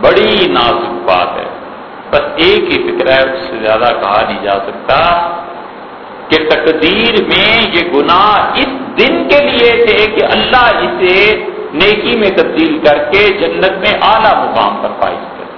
بڑی نازک بات ہے۔ بس ایک ہی فکر ہے، اس سے زیادہ کہا نہیں جا سکتا کہ تقدیر میں یہ گناہ اس دن کے لیے تھے کہ اللہ اسے نیکی میں تبدیل کر کے جنت میں اعلی مقام پر فائز کر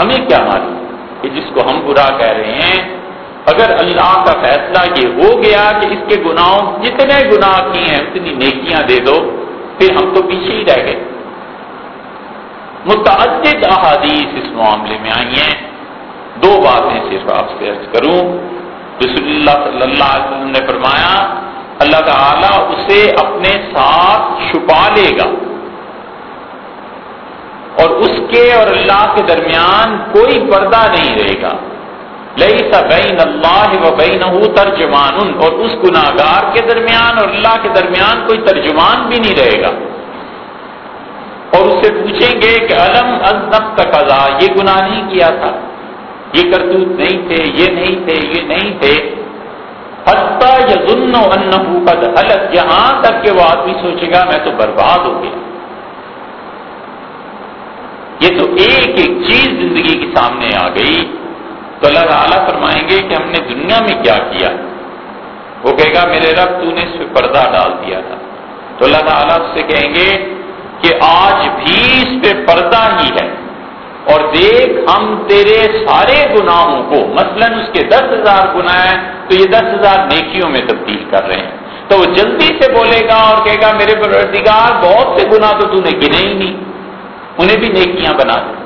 ہمیں کیا معلوم کہ جس کو ہم برا کہہ رہے ہیں، اگر اللہ کا فیصلہ یہ ہو گیا کہ اس کے گناہوں، جتنے گناہ کیے ہیں، اتنی نیکیاں دے دو، پھر ہم تو پیچھے ہی رہ گئے۔ متعدد احادیث اس معاملے میں آئی ہیں۔ دو باتیں صرف آپ سے عرض کروں۔ رسول اللہ صلی اللہ علیہ وسلم نے فرمایا، اللہ تعالیٰ اسے اپنے ساتھ چھپا لے گا۔ اور اس کے اور اللہ کے درمیان کوئی پردہ نہیں رہے گا۔ لئی بین اللہ و بین ترجمان اور اس گناگار کے درمیان اور اللہ کے درمیان کوئی ترجمان بھی نہیں رہے گا۔ اور اس سے پوچھیں گے کہ علم ازنب کا یہ گناہ نہیں کیا تھا۔ یہ کرتوت نہیں تھے، یہ نہیں تھے، یہ نہیں تھے۔ حتیٰ یا ظن و قد حلت، یہاں تک کہ وہ آدمی سوچے گا میں تو برباد ہو گیا۔ یہ تو ایک ایک چیز زندگی کے سامنے آ گئی تو اللہ تعالیٰ فرمائیں گے کہ ہم نے دنیا میں کیا کیا؟ وہ کہے گا، میرے رب، تو نے اس پہ پردہ ڈال دیا تھا۔ تو اللہ تعالیٰ اس سے کہیں گے کہ آج بھی اس پہ پردہ ہی ہے۔ اور دیکھ، ہم تیرے سارے گناہوں کو، مثلا اس کے دس ہزار گنا ہے تو یہ دس ہزار نیکیوں میں تبدیل کر رہے ہیں۔ تو وہ جلدی سے بولے گا اور کہے گا، میرے پروردگار، بہت سے گنا تو نے گنے ہی نہیں۔ انہیں بھی نیکیاں بنا دے۔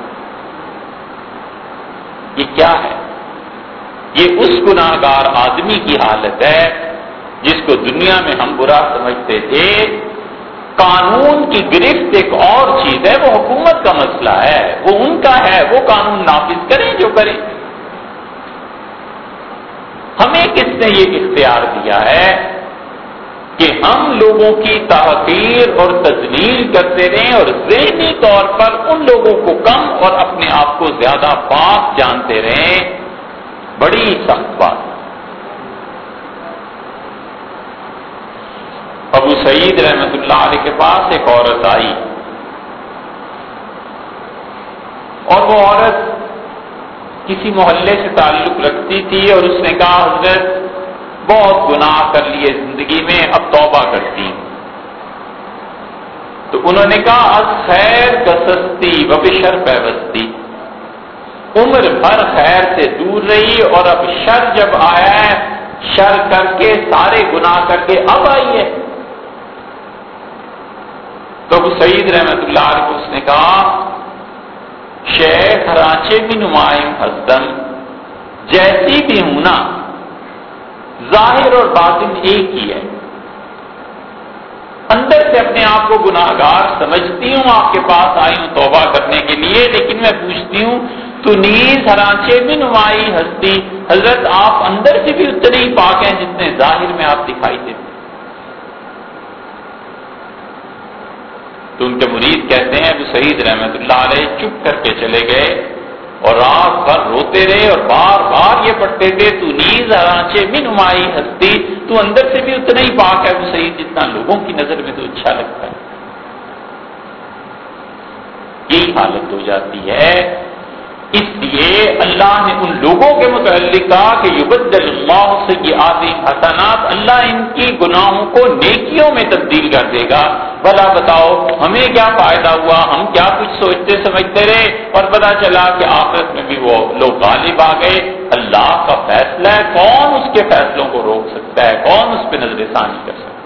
یہ کیا ہے؟ یہ اس گناہ گار آدمی کی حالت ہے جس کو دنیا میں ہم برا سمجھتے تھے۔ قانون کی گرفت ایک اور چیز ہے، وہ حکومت کا مسئلہ ہے۔ وہ ان کا ہے، وہ قانون نافذ کریں جو کریں۔ ہمیں کس نے یہ اختیار دیا ہے؟ کہ ہم لوگوں کی تحقیر اور تجلیل کرتے رہیں اور ذہنی طور پر ان لوگوں کو کم اور اپنے آپ کو زیادہ پاک جانتے رہیں۔ بڑی سخت بات۔ ابو سعید رحمت اللہ علیہ کے پاس ایک عورت آئی۔ اور وہ عورت کسی محلے سے تعلق رکھتی تھی اور اس نے کہا، حضرت بہت گناہ کر لیے زندگی میں، اب توبہ کرتی۔ تو انہوں نے کہا خیر کسستی وبشر پیوستی عمر بھر خیر سے دور رہی اور اب شر جب آیا ہے، شر کر کے، سارے گناہ کر کے اب آئی ہے۔ تو ابو سعید رحمت اللہ علیہ کو اس نے کہا، شیخ، رانچے بھی نمائم حسدم جیسی بھی ہوں نا ظاہر اور باطن ایک ہی ہے۔ اندر سے اپنے آپ کو گناہ گار سمجھتی ہوں، آپ کے پاس آئی ہوں توبہ کرنے کے لیے، لیکن میں پوچھتی ہوں، تو نیز ہرانچے بھی نمائی ہستی، حضرت آپ اندر سے بھی اتنے ہی پاک ہیں جتنے ظاہر میں آپ دکھائی دیتے تو ان کے مرید کہتے ہیں، ابو سعید رحمت اللہ علیہ چپ کر کے چلے گئے۔ اور رات بھر روتے رہے اور بار بار یہ پڑھتے تھے، تو نیز آرانچے بھی نمائی ہستی، تو اندر سے بھی اتنا ہی پاک ہے ابو سعید جتنا لوگوں کی نظر میں تو اچھا لگتا ہے۔ یہی حالت ہو جاتی ہے اس لیے اللہ نے ان لوگوں کے متعلق کہا کہ یبدل اللہ سے یہ حسنات، اللہ ان کی گناہوں کو نیکیوں میں تبدیل کر دے گا۔ بھلا بتاؤ، ہمیں کیا فائدہ ہوا؟ ہم کیا کچھ سوچتے سمجھتے رہے؟ اور پتا چلا کہ آخرت میں بھی وہ لوگ غالب آ گئے۔ اللہ کا فیصلہ ہے، کون اس کے فیصلوں کو روک سکتا ہے؟ کون اس پہ نظر ثانی کر سکتا ہے؟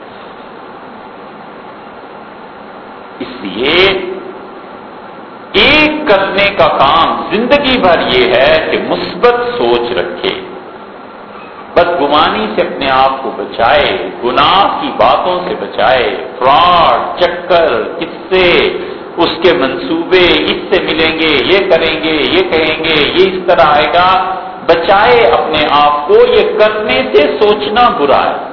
اس لیے ایک کرنے کا کام زندگی بھر یہ ہے کہ مثبت سوچ رکھے۔ بدگمانی سے اپنے آپ کو بچائے، گناہ کی باتوں سے بچائے، فراڈ، چکر کس سے اس کے منصوبے، اس سے ملیں گے، یہ کریں گے، یہ کہیں گے، یہ اس طرح آئے گا۔ بچائے اپنے آپ کو، یہ کرنے سے سوچنا برا ہے۔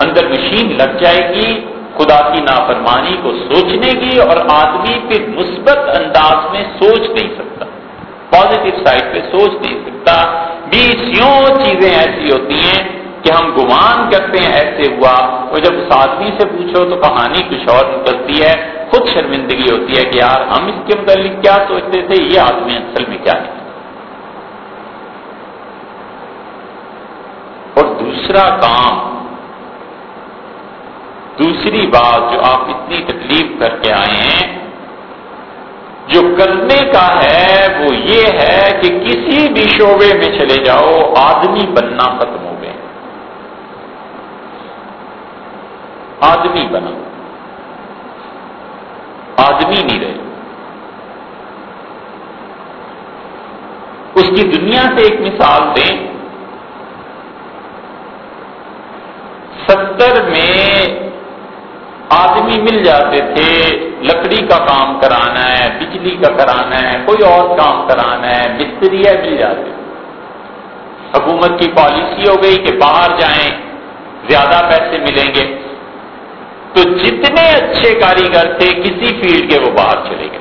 اندر مشین لگ جائے گی خدا کی نافرمانی کو سوچنے کی اور آدمی پھر مثبت انداز میں سوچ نہیں سکتا پازیٹو سائڈ پہ سوچ نہیں سکتا۔ بیس یوں چیزیں ایسی ہوتی ہیں کہ ہم گمان کرتے ہیں ایسے ہوا۔ اور جب اس آدمی سے پوچھو تو کہانی کچھ اور نکلتی ہے۔ خود شرمندگی ہوتی ہے کہ یار ہم اس کے متعلق کیا سوچتے تھے، یہ آدمی اصل میں کیا نہیں اور دوسرا کام دوسری بات جو آپ اتنی تکلیف کر کے آئے ہیں، جو کرنے کا ہے، وہ یہ ہے کہ کسی بھی شعبے میں چلے جاؤ، آدمی بننا ختم ہو گئے۔ آدمی بنا آدمی نہیں رہے۔ اس کی دنیا سے ایک مثال دیں۔ ستر میں آدمی مل جاتے تھے، لکڑی کا کام کرانا ہے، بجلی کا کرانا ہے، کوئی اور کام کرانا ہے مستری مل جاتے حکومت کی پالیسی ہو گئی کہ باہر جائیں، زیادہ پیسے ملیں گے۔ تو جتنے اچھے کاریگر تھے، کسی فیلڈ کے وہ باہر چلے گئے۔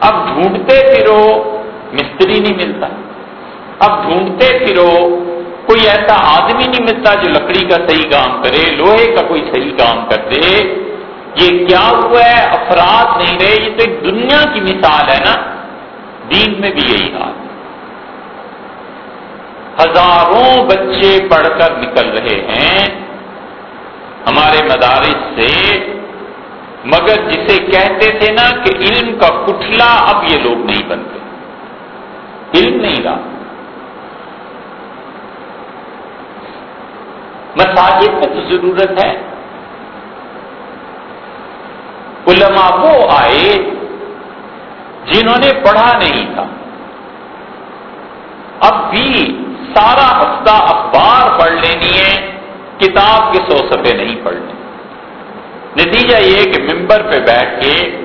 اب ڈھونڈتے پھرو، مستری نہیں ملتا۔ اب ڈھونڈتے پھرو کوئی ایسا آدمی نہیں ملتا جو لکڑی کا صحیح کام کرے، لوہے کا کوئی صحیح کام کر دے۔ یہ کیا ہوا ہے؟ افراد نہیں رہے۔ یہ تو ایک دنیا کی مثال ہے نا۔ دین میں بھی یہی حال۔ ہزاروں بچے پڑھ کر نکل رہے ہیں ہمارے مدارس سے، مگر جسے کہتے تھے نا کہ علم کا کٹلا اب یہ لوگ نہیں بنتے۔ علم نہیں رہا۔ مساجد میں تو ضرورت ہے۔ علماء وہ آئے جنہوں نے پڑھا نہیں تھا۔ اب بھی سارا ہفتہ اخبار پڑھ لینی ہے، کتاب کے سو سفے نہیں پڑھنے۔ نتیجہ یہ کہ ممبر پہ بیٹھ کے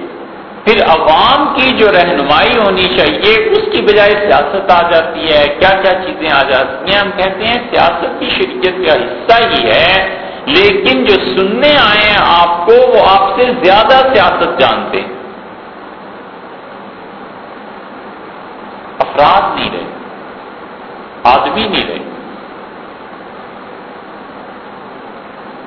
پھر عوام کی جو رہنمائی ہونی چاہیے، اس کی بجائے سیاست آ جاتی ہے، کیا کیا چیزیں آ جاتی ہیں؟ ہم کہتے ہیں سیاست کی شرکت کا حصہ ہی ہے، لیکن جو سننے آئے ہیں آپ کو، وہ آپ سے زیادہ سیاست جانتے ہیں۔ افراد نہیں رہے، آدمی نہیں رہے۔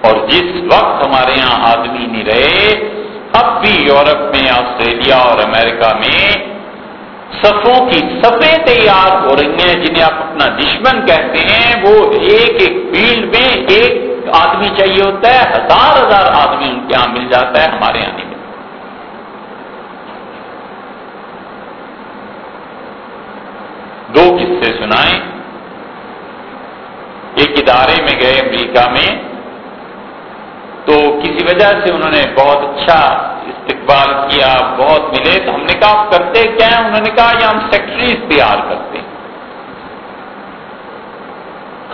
اور جس وقت ہمارے یہاں آدمی نہیں رہے اب بھی یورپ میں، آسٹریلیا اور امریکہ میں صفوں کی صفیں تیار ہو رہی ہیں، جنہیں آپ اپنا دشمن کہتے ہیں۔ وہ ایک ایک فیلڈ میں ایک آدمی چاہیے ہوتا ہے، ہزار ہزار آدمی ان کے یہاں مل جاتا ہے ہمارے یہاں نہیں ملتا دو قصے سنائیں۔ ایک ادارے میں گئے امریکہ میں۔ تو کسی وجہ سے انہوں نے بہت اچھا استقبال کیا، بہت ملے تو ہم نے کہا آپ کرتے کیا ہیں؟ انہوں نے کہا یہ ہم سیکٹریز تیار کرتے ہیں۔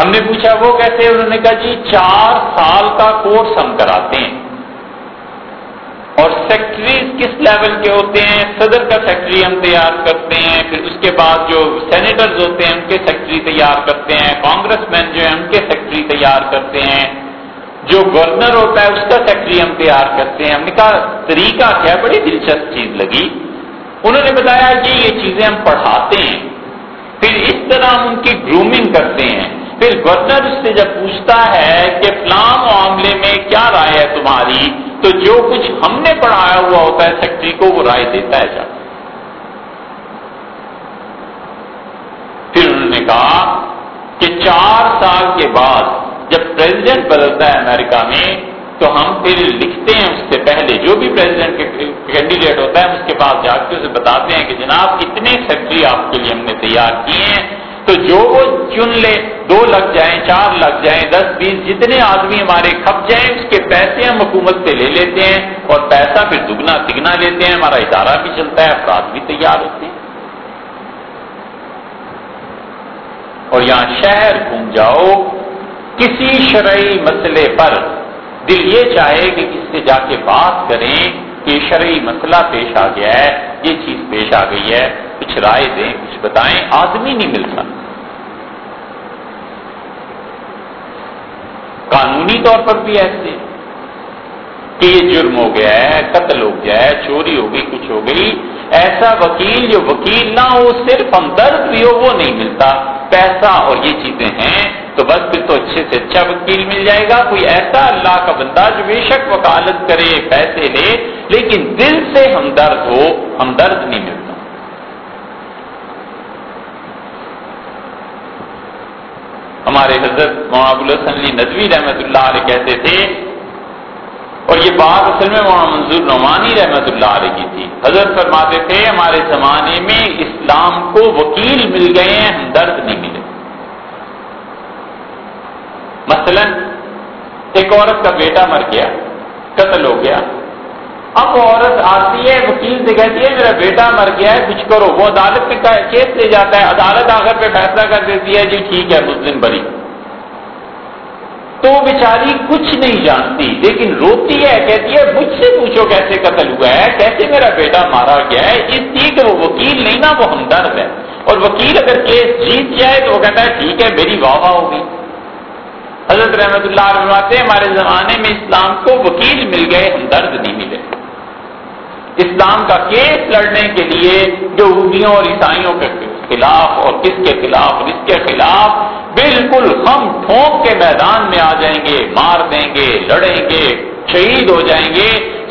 ہم نے پوچھا، وہ کیسے انہوں نے کہا جی چار سال کا کورس ہم کراتے ہیں۔ اور سیکٹریز کس لیول کے ہوتے ہیں؟ صدر کا سیکٹری ہم تیار کرتے ہیں، پھر اس کے بعد جو سینیٹرز ہوتے ہیں، ان کے سیکٹری تیار کرتے ہیں۔ کانگریس مین جو ہیں، ان کے سیکٹری تیار کرتے ہیں۔ جو گورنر ہوتا ہے، اس کا سیکٹری ہم تیار کرتے ہیں۔ ہم نے کہا، طریقہ کیا؟ بڑی دلچسپ چیز لگی۔ انہوں نے بتایا کہ یہ چیزیں ہم پڑھاتے ہیں۔ پھر اس طرح ہم ان کی گرومنگ کرتے ہیں۔ پھر گورنر اس سے جب پوچھتا ہے کہ فلام معاملے میں کیا رائے ہے تمہاری؟ تو جو کچھ ہم نے پڑھایا ہوا ہوتا ہے سیکٹری کو وہ رائے دیتا ہے۔ جا پھر انہوں نے کہا کہ چار سال کے بعد جب پریزیڈنٹ بدلتا ہے امریکہ میں، تو ہم پھر لکھتے ہیں اس سے پہلے، جو بھی پریزیڈنٹ کینڈیڈیٹ ہوتا ہے اس کے پاس جا کے اسے بتاتے ہیں کہ جناب، اتنے سیکٹری آپ کے لیے ہم نے تیار کیے ہیں۔ تو جو وہ چن لے، دو لگ جائیں، چار لگ جائیں، دس، بیس، جتنے آدمی ہمارے کھپ جائیں، اس کے پیسے ہم حکومت سے لے لیتے ہیں اور پیسہ پھر دگنا تگنا لیتے ہیں۔ ہمارا ادارہ بھی چلتا ہے، افراد بھی تیار ہوتے ہیں۔ اور یہاں شہر گھوم جاؤ کسی شرعی مسئلے پر دل یہ چاہے کہ کس سے جا کے بات کریں کہ شرعی مسئلہ پیش آ گیا ہے، یہ چیز پیش آ گئی ہے، کچھ رائے دیں، کچھ بتائیں، آدمی نہیں ملتا قانونی طور پر بھی ایسے کہ یہ جرم ہو گیا ہے، قتل ہو گیا ہے، چوری ہو گئی، کچھ ہو گئی ایسا وکیل جو وکیل نہ ہو، صرف ہمدرد بھی ہو، وہ نہیں ملتا۔ پیسہ اور یہ چیزیں ہیں، تو بس پھر تو اچھے سے اچھا وکیل مل جائے گا۔ کوئی ایسا اللہ کا بندہ جو بے شک وکالت کرے، پیسے لے، لیکن دل سے ہمدرد ہو، ہمدرد نہیں ملتا۔ ہمارے حضرت محمد الحسن علی ندوی رحمت اللہ علیہ کہتے تھے اور یہ بات اصل میں مولانا منظور نعمانی رحمت اللہ علیہ کی تھی۔ حضرت فرماتے تھے، ہمارے زمانے میں اسلام کو وکیل مل گئے ہیں ہم درد نہیں ملے۔ مثلا، ایک عورت کا بیٹا مر گیا، قتل ہو گیا۔ اب عورت آتی ہے، وکیل سے کہتی ہے، میرا بیٹا مر گیا ہے، کچھ کرو۔ وہ عدالت میں کیس لے جاتا ہے، عدالت آخر پہ فیصلہ کر دیتی ہے جی ٹھیک ہے، مسلم بری تو بیچاری کچھ نہیں جانتی، لیکن روتی ہے، کہتی ہے، مجھ سے پوچھو کیسے قتل ہوا ہے، کیسے میرا بیٹا مارا گیا ہے، اس لیے کہ وہ وکیل نہیں نا وہ ہمدرد ہے۔ اور وکیل اگر کیس جیت جائے تو وہ کہتا ہے، ٹھیک ہے، میری واہ واہ ہوگی۔ حضرت رحمت اللہ علیہ ہمارے زمانے میں اسلام کو وکیل مل گئے، ہمدرد نہیں ملے۔ اسلام کا کیس لڑنے کے لیے جو یہودیوں اور عیسائیوں کے خلاف اور کس کے خلاف اور اس کے خلاف بالکل ہم ٹھونک کے میدان میں آ جائیں گے، مار دیں گے، لڑیں گے، شہید ہو جائیں گے،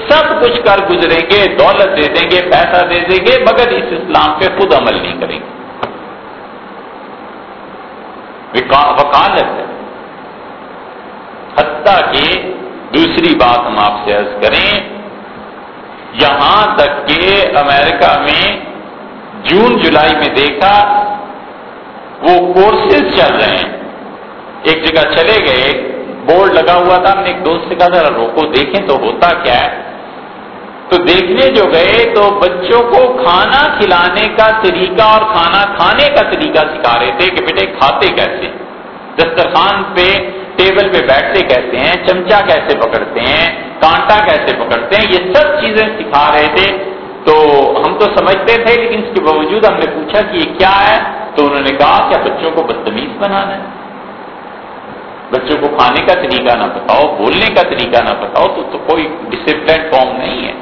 سب کچھ کر گزریں گے، دولت دے دیں گے، پیسہ دے دیں گے، مگر اس اسلام پہ خود عمل نہیں کریں گے۔ وکالت ہے۔ حتیٰ کہ دوسری بات ہم آپ سے عرض کریں، یہاں تک کہ امریکہ میں جون جولائی میں دیکھا، وہ کورسز چل رہے ہیں۔ ایک جگہ چلے گئے بورڈ لگا ہوا تھا، ہم نے ایک دوست سے کہا، ذرا روکو، دیکھیں تو ہوتا کیا ہے؟ تو دیکھنے جو گئے تو بچوں کو کھانا کھلانے کا طریقہ اور کھانا کھانے کا طریقہ سکھا رہے تھے کہ بیٹے، کھاتے کیسے؟ دسترخوان پہ، ٹیبل پہ بیٹھتے کیسے ہیں؟ چمچا کیسے پکڑتے ہیں؟ کانٹا کیسے پکڑتے ہیں؟ یہ سب چیزیں سکھا رہے تھے۔ تو ہم تو سمجھتے تھے لیکن اس کے باوجود ہم نے پوچھا کہ یہ کیا ہے؟ تو انہوں نے کہا کیا بچوں کو بدتمیز بنانا ہے؟ بچوں کو کھانے کا طریقہ نہ بتاؤ بولنے کا طریقہ نہ بتاؤ تو, تو کوئی ڈسپلن فارم نہیں ہے۔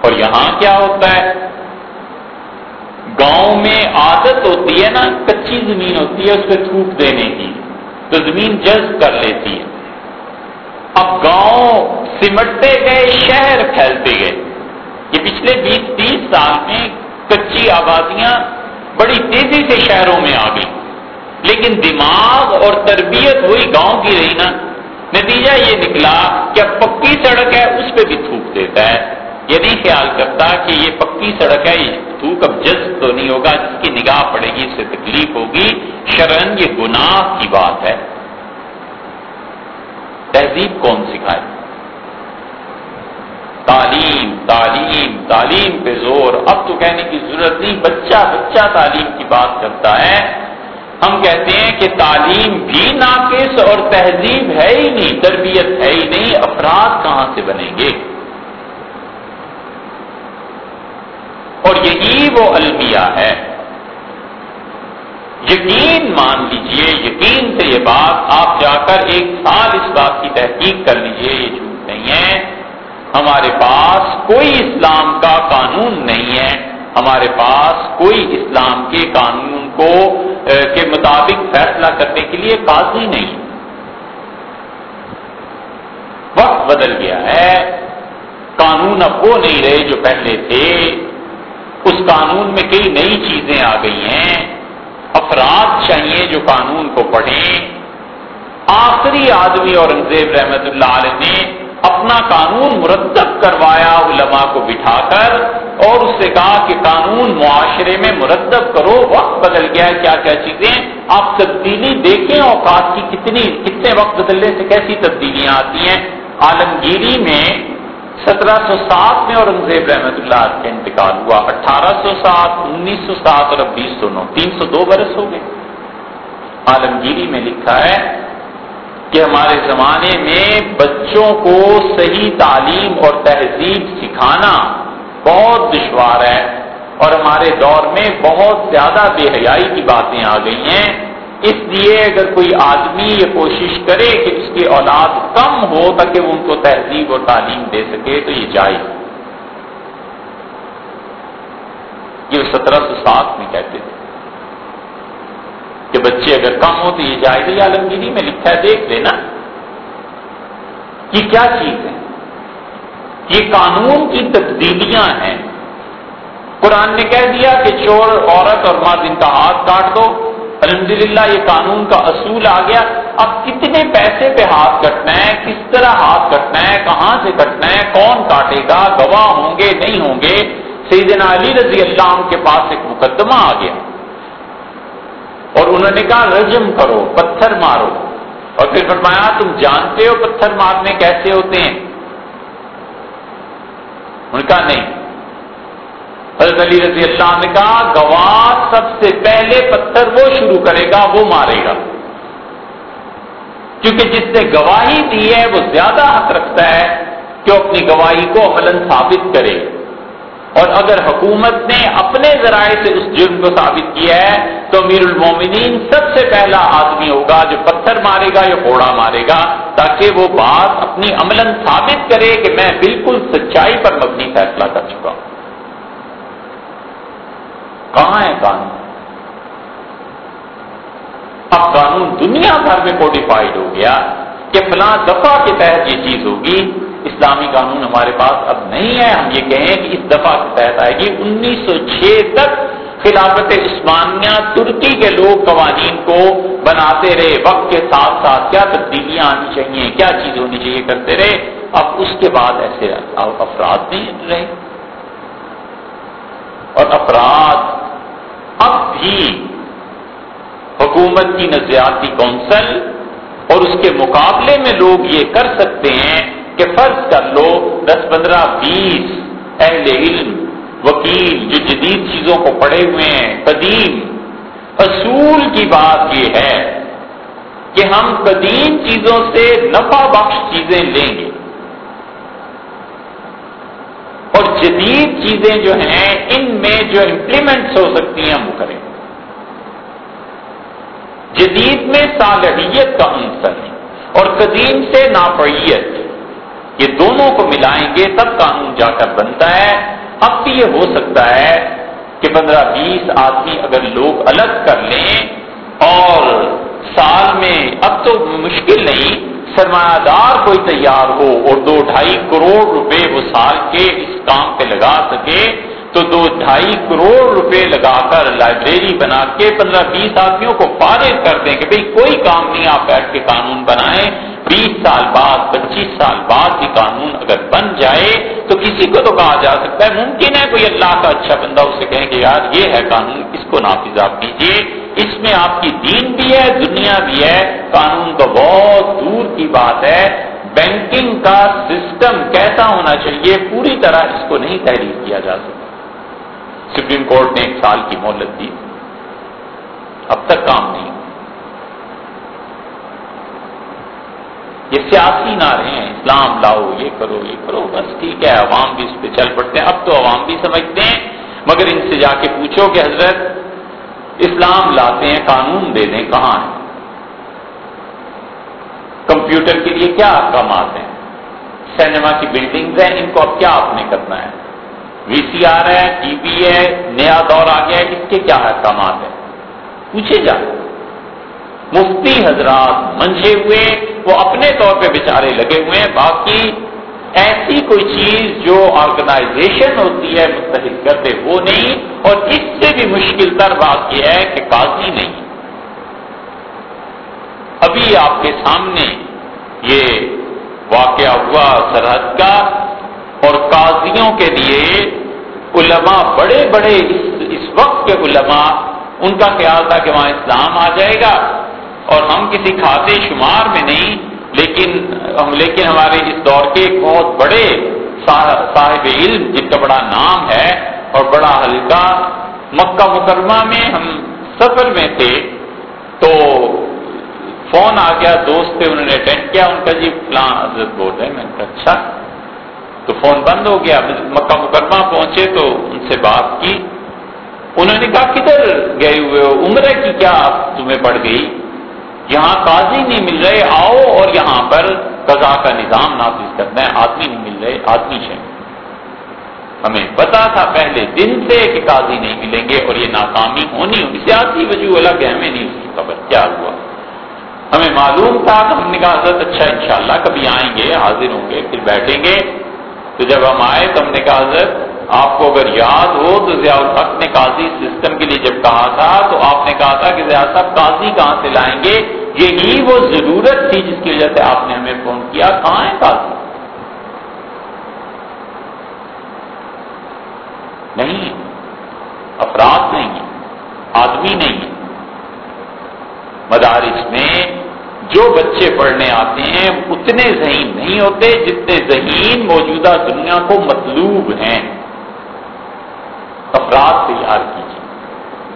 اور یہاں کیا ہوتا ہے؟ گاؤں میں عادت ہوتی ہے نا کچی زمین ہوتی ہے اس پہ تھوک دینے کی تو زمین جذب کر لیتی ہے۔ اب گاؤں سمٹتے گئے، شہر پھیلتے گئے۔ یہ پچھلے بیس، تیس سال میں کچی آبادیاں بڑی تیزی سے شہروں میں آ گئی لیکن دماغ اور تربیت وہی گاؤں کی رہی نا۔ نتیجہ یہ نکلا کہ اب پکی سڑک ہے، اس پہ بھی تھوک دیتا ہے۔ یہ نہیں خیال کرتا کہ یہ پکی سڑک ہے، یہ تھوک اب جذب تو نہیں ہوگا، جس کی نگاہ پڑے گی، اس سے تکلیف ہوگی۔ شرن یہ گناہ کی بات ہے۔ تہذیب کون سکھائے؟ تعلیم تعلیم تعلیم پہ زور۔ اب تو کہنے کی ضرورت نہیں، بچہ بچہ تعلیم کی بات کرتا ہے۔ ہم کہتے ہیں کہ تعلیم بھی ناقص اور تہذیب ہے ہی نہیں، تربیت ہے ہی نہیں، افراد کہاں سے بنیں گے؟ اور یہی وہ المیہ ہے۔ یقین مان لیجیے، یقین سے یہ بات آپ جا کر ایک سال اس بات کی تحقیق کر لیجیے، یہ جھوٹ نہیں ہے۔ ہمارے پاس کوئی اسلام کا قانون نہیں ہے۔ ہمارے پاس کوئی اسلام کے قانون کو کے مطابق فیصلہ کرنے کے لیے قاضی نہیں۔ وقت بدل گیا ہے۔ قانون اب وہ نہیں رہے جو پہلے تھے۔ اس قانون میں کئی نئی چیزیں آ گئی ہیں۔ افراد چاہیے جو قانون کو پڑھیں۔ آخری آدمی اورنگزیب رحمت اللہ علیہ نے اپنا قانون مرتب کروایا علماء کو بٹھا کر اور اس سے کہا کہ قانون معاشرے میں مرتب کرو، وقت بدل گیا ہے، کیا کیا چیزیں آپ تبدیلی دیکھیں اوقات کی کتنی، کتنے وقت بدلنے سے کیسی تبدیلیاں آتی ہیں۔ عالمگیری میں سترہ سو سات میں اورنگزیب رحمت اللہ کا انتقال ہوا۔ اٹھارہ سو سات، انیس سو سات اور اب بیس سو نو، تین سو دو برس ہو گئے۔ عالمگیری میں لکھا ہے کہ ہمارے زمانے میں بچوں کو صحیح تعلیم اور تہذیب سکھانا بہت دشوار ہے اور ہمارے دور میں بہت زیادہ بے حیائی کی باتیں آ گئی ہیں۔ اس لیے اگر کوئی آدمی یہ کوشش کرے کہ اس کی اولاد کم ہو تاکہ وہ ان کو تہذیب اور تعلیم دے سکے تو یہ جائز۔ یہ سترہ سو سات میں کہتے تھے۔ کہ بچے اگر کم ہو تو یہ جائز یہ عالمگیری میں لکھا ہے، دیکھ لینا۔ یہ کیا چیز ہے؟ یہ قانون کی تبدیلیاں ہیں۔ قرآن نے کہہ دیا کہ چور، عورت اور مرد ان کا ہاتھ کاٹ دو۔ الحمدللہ، یہ قانون کا اصول آ گیا۔ اب کتنے پیسے پہ ہاتھ کٹنا ہے؟ کس طرح ہاتھ کٹنا ہے؟ کہاں سے کٹنا ہے؟ کون کاٹے گا؟ گواہ ہوں گے، نہیں ہوں گے؟ سیدنا علی رضی اللہ عنہ کے پاس ایک مقدمہ آ گیا۔ اور انہوں نے کہا، رجم کرو، پتھر مارو۔ اور پھر فرمایا، تم جانتے ہو پتھر مارنے کیسے ہوتے ہیں؟ ان کا نہیں۔ حضرت علی رضی اللہ نے کہا، گواہ سب سے پہلے پتھر وہ شروع کرے گا، وہ مارے گا۔ کیونکہ جس نے گواہی دی ہے، وہ زیادہ حق رکھتا ہے کہ وہ اپنی گواہی کو عمل ثابت کرے۔ اور اگر حکومت نے اپنے ذرائع سے اس جرم کو ثابت کیا ہے، تو امیر المومنین سب سے پہلا آدمی ہوگا جو پتھر مارے گا یا گھوڑا مارے گا، تاکہ وہ بات اپنی عمل ثابت کرے کہ میں بالکل سچائی پر مبنی فیصلہ کر چکا ہوں۔ کہاں ہے قانون؟ اب قانون دنیا بھر میں کوڈیفائڈ ہو گیا کہ فلاں دفعہ کے تحت یہ چیز ہوگی۔ اسلامی قانون ہمارے پاس اب نہیں ہے۔ ہم یہ کہیں کہ اس دفعہ کے تحت آئے گی۔ انیس سو چھ تک خلافت عثمانیہ ترکی کے لوگ قوانین کو بناتے رہے۔ وقت کے ساتھ ساتھ کیا تبدیلیاں آنی چاہیے، کیا چیز ہونی چاہیے کرتے رہے۔ اب اس کے بعد ایسے افراد نہیں رہے۔ اور افراد اب بھی حکومت کی نظریاتی کونسل اور اس کے مقابلے میں لوگ یہ کر سکتے ہیں۔ کہ فرض کر لو دس پندرہ بیس اہل علم، وکیل جو جدید چیزوں کو پڑھے ہوئے ہیں، قدیم۔ اصول کی بات یہ ہے کہ ہم قدیم چیزوں سے نفع بخش چیزیں لیں گے۔ اور جدید چیزیں جو ہیں، ان میں جو امپلیمنٹس ہو سکتی ہیں وہ کریں۔ جدید میں صالحیت کا عنصر ہے اور قدیم سے ناپعیت یہ دونوں کو ملائیں گے تب قانون جا کر بنتا ہے۔ اب بھی یہ ہو سکتا ہے کہ پندرہ بیس آدمی اگر لوگ الگ کر لیں اور سال میں، اب تو مشکل نہیں سرمایہ دار کوئی تیار ہو اور دو ڈھائی کروڑ روپے وہ سال کے اس کام پہ لگا سکے، تو دو ڈھائی کروڑ روپے لگا کر لائبریری بنا کے پندرہ بیس آدمیوں کو فارغ کر دیں کہ بھئی کوئی کام نہیں، آپ بیٹھ کے قانون بنائیں۔ بیس سال بعد، پچیس سال بعد بھی قانون اگر بن جائے، تو کسی کو تو کہا جا سکتا ہے، ممکن ہے کوئی اللہ کا اچھا بندہ اسے کہیں کہ یار یہ ہے قانون، اس کو نافذ آپ کیجیے اس میں آپ کی دین بھی ہے، دنیا بھی ہے، قانون تو بہت دور کی بات ہے، بینکنگ کا سسٹم کیسا ہونا چاہیے، پوری طرح اس کو نہیں تحریر کیا جا سکتا۔ سپریم کورٹ نے ایک سال کی مہلت دی، اب تک کام نہیں یہ سیاسی نہ رہے ہیں، اسلام لاؤ، یہ کرو یہ کرو، بس ٹھیک ہے، عوام بھی اس پہ چل پڑتے ہیں۔ اب تو عوام بھی سمجھتے ہیں، مگر ان سے جا کے پوچھو کہ حضرت اسلام لاتے ہیں، قانون دے دیں کہاں ہے کمپیوٹر کے لیے کیا احکامات ہیں؟ سینما کی بلڈنگز ہیں، ان کو اب کیا آپ نے کرنا ہے؟ وی سی آر ہے، ٹی وی ہے، نیا دور آ گیا ہے، اس کے کیا احکامات ہیں؟ پوچھے جا۔ مفتی حضرات منجے ہوئے، وہ اپنے طور پہ بیچارے لگے ہوئے ہیں۔ باقی ایسی کوئی چیز جو آرگنائزیشن ہوتی ہے مستحد کرتے، وہ نہیں۔ اور اس سے بھی مشکل تر بات یہ ہے کہ قاضی نہیں۔ ابھی آپ کے سامنے یہ واقعہ ہوا سرحد کا۔ اور قاضیوں کے لیے علماء بڑے بڑے اس اس وقت کے علماء، ان کا خیال تھا کہ وہاں اسلام آ جائے گا۔ اور ہم کسی کھاتے شمار میں نہیں، لیکن لیکن ہمارے اس دور کے بہت بڑے صاحب علم، جن کا بڑا نام ہے اور بڑا ہلکا مکہ مکرمہ میں ہم سفر میں تھے، تو فون آ گیا، دوست تھے، انہوں نے اٹینڈ کیا، ان کا جی فلاں حضرت بول رہے میں نے کہا اچھا تو فون بند ہو گیا مکہ مکرمہ پہنچے، تو ان سے بات کی، انہوں نے کہا، کدھر گئے ہوئے ہو؟ عمرے کی کیا تمہیں پڑ گئی؟ یہاں قاضی نہیں مل رہے، آؤ اور یہاں پر قضا کا نظام نافذ کرنا ہے آدمی نہیں مل رہے، آدمی سے ہمیں پتا تھا پہلے دن سے کہ قاضی نہیں ملیں گے اور یہ ناکامی ہونی ہوگی۔ سیاسی وجوہ الگ ہے، ہمیں نہیں اس کی خبر۔ کیا ہوا؟ ہمیں معلوم تھا تو ہم نے کہا، حضرت اچھا انشاءاللہ کبھی آئیں گے، حاضر ہوں گے، پھر بیٹھیں گے۔ تو جب ہم آئے تو ہم نے کہا، حضرت، آپ کو اگر یاد ہو تو ضیاء الحق نے قاضی سسٹم کے لیے جب کہا تھا تو آپ نے کہا تھا کہ ضیاء صاحب قاضی کہاں سے لائیں گے؟ یہی وہ ضرورت تھی جس کی وجہ سے آپ نے ہمیں فون کیا، کہاں ہے قاضی نہیں افراد نہیں ہے، آدمی نہیں ہے۔ مدارس میں جو بچے پڑھنے آتے ہیں، اتنے ذہین نہیں ہوتے جتنے ذہین موجودہ دنیا کو مطلوب ہیں۔ افراد تیار کیجیے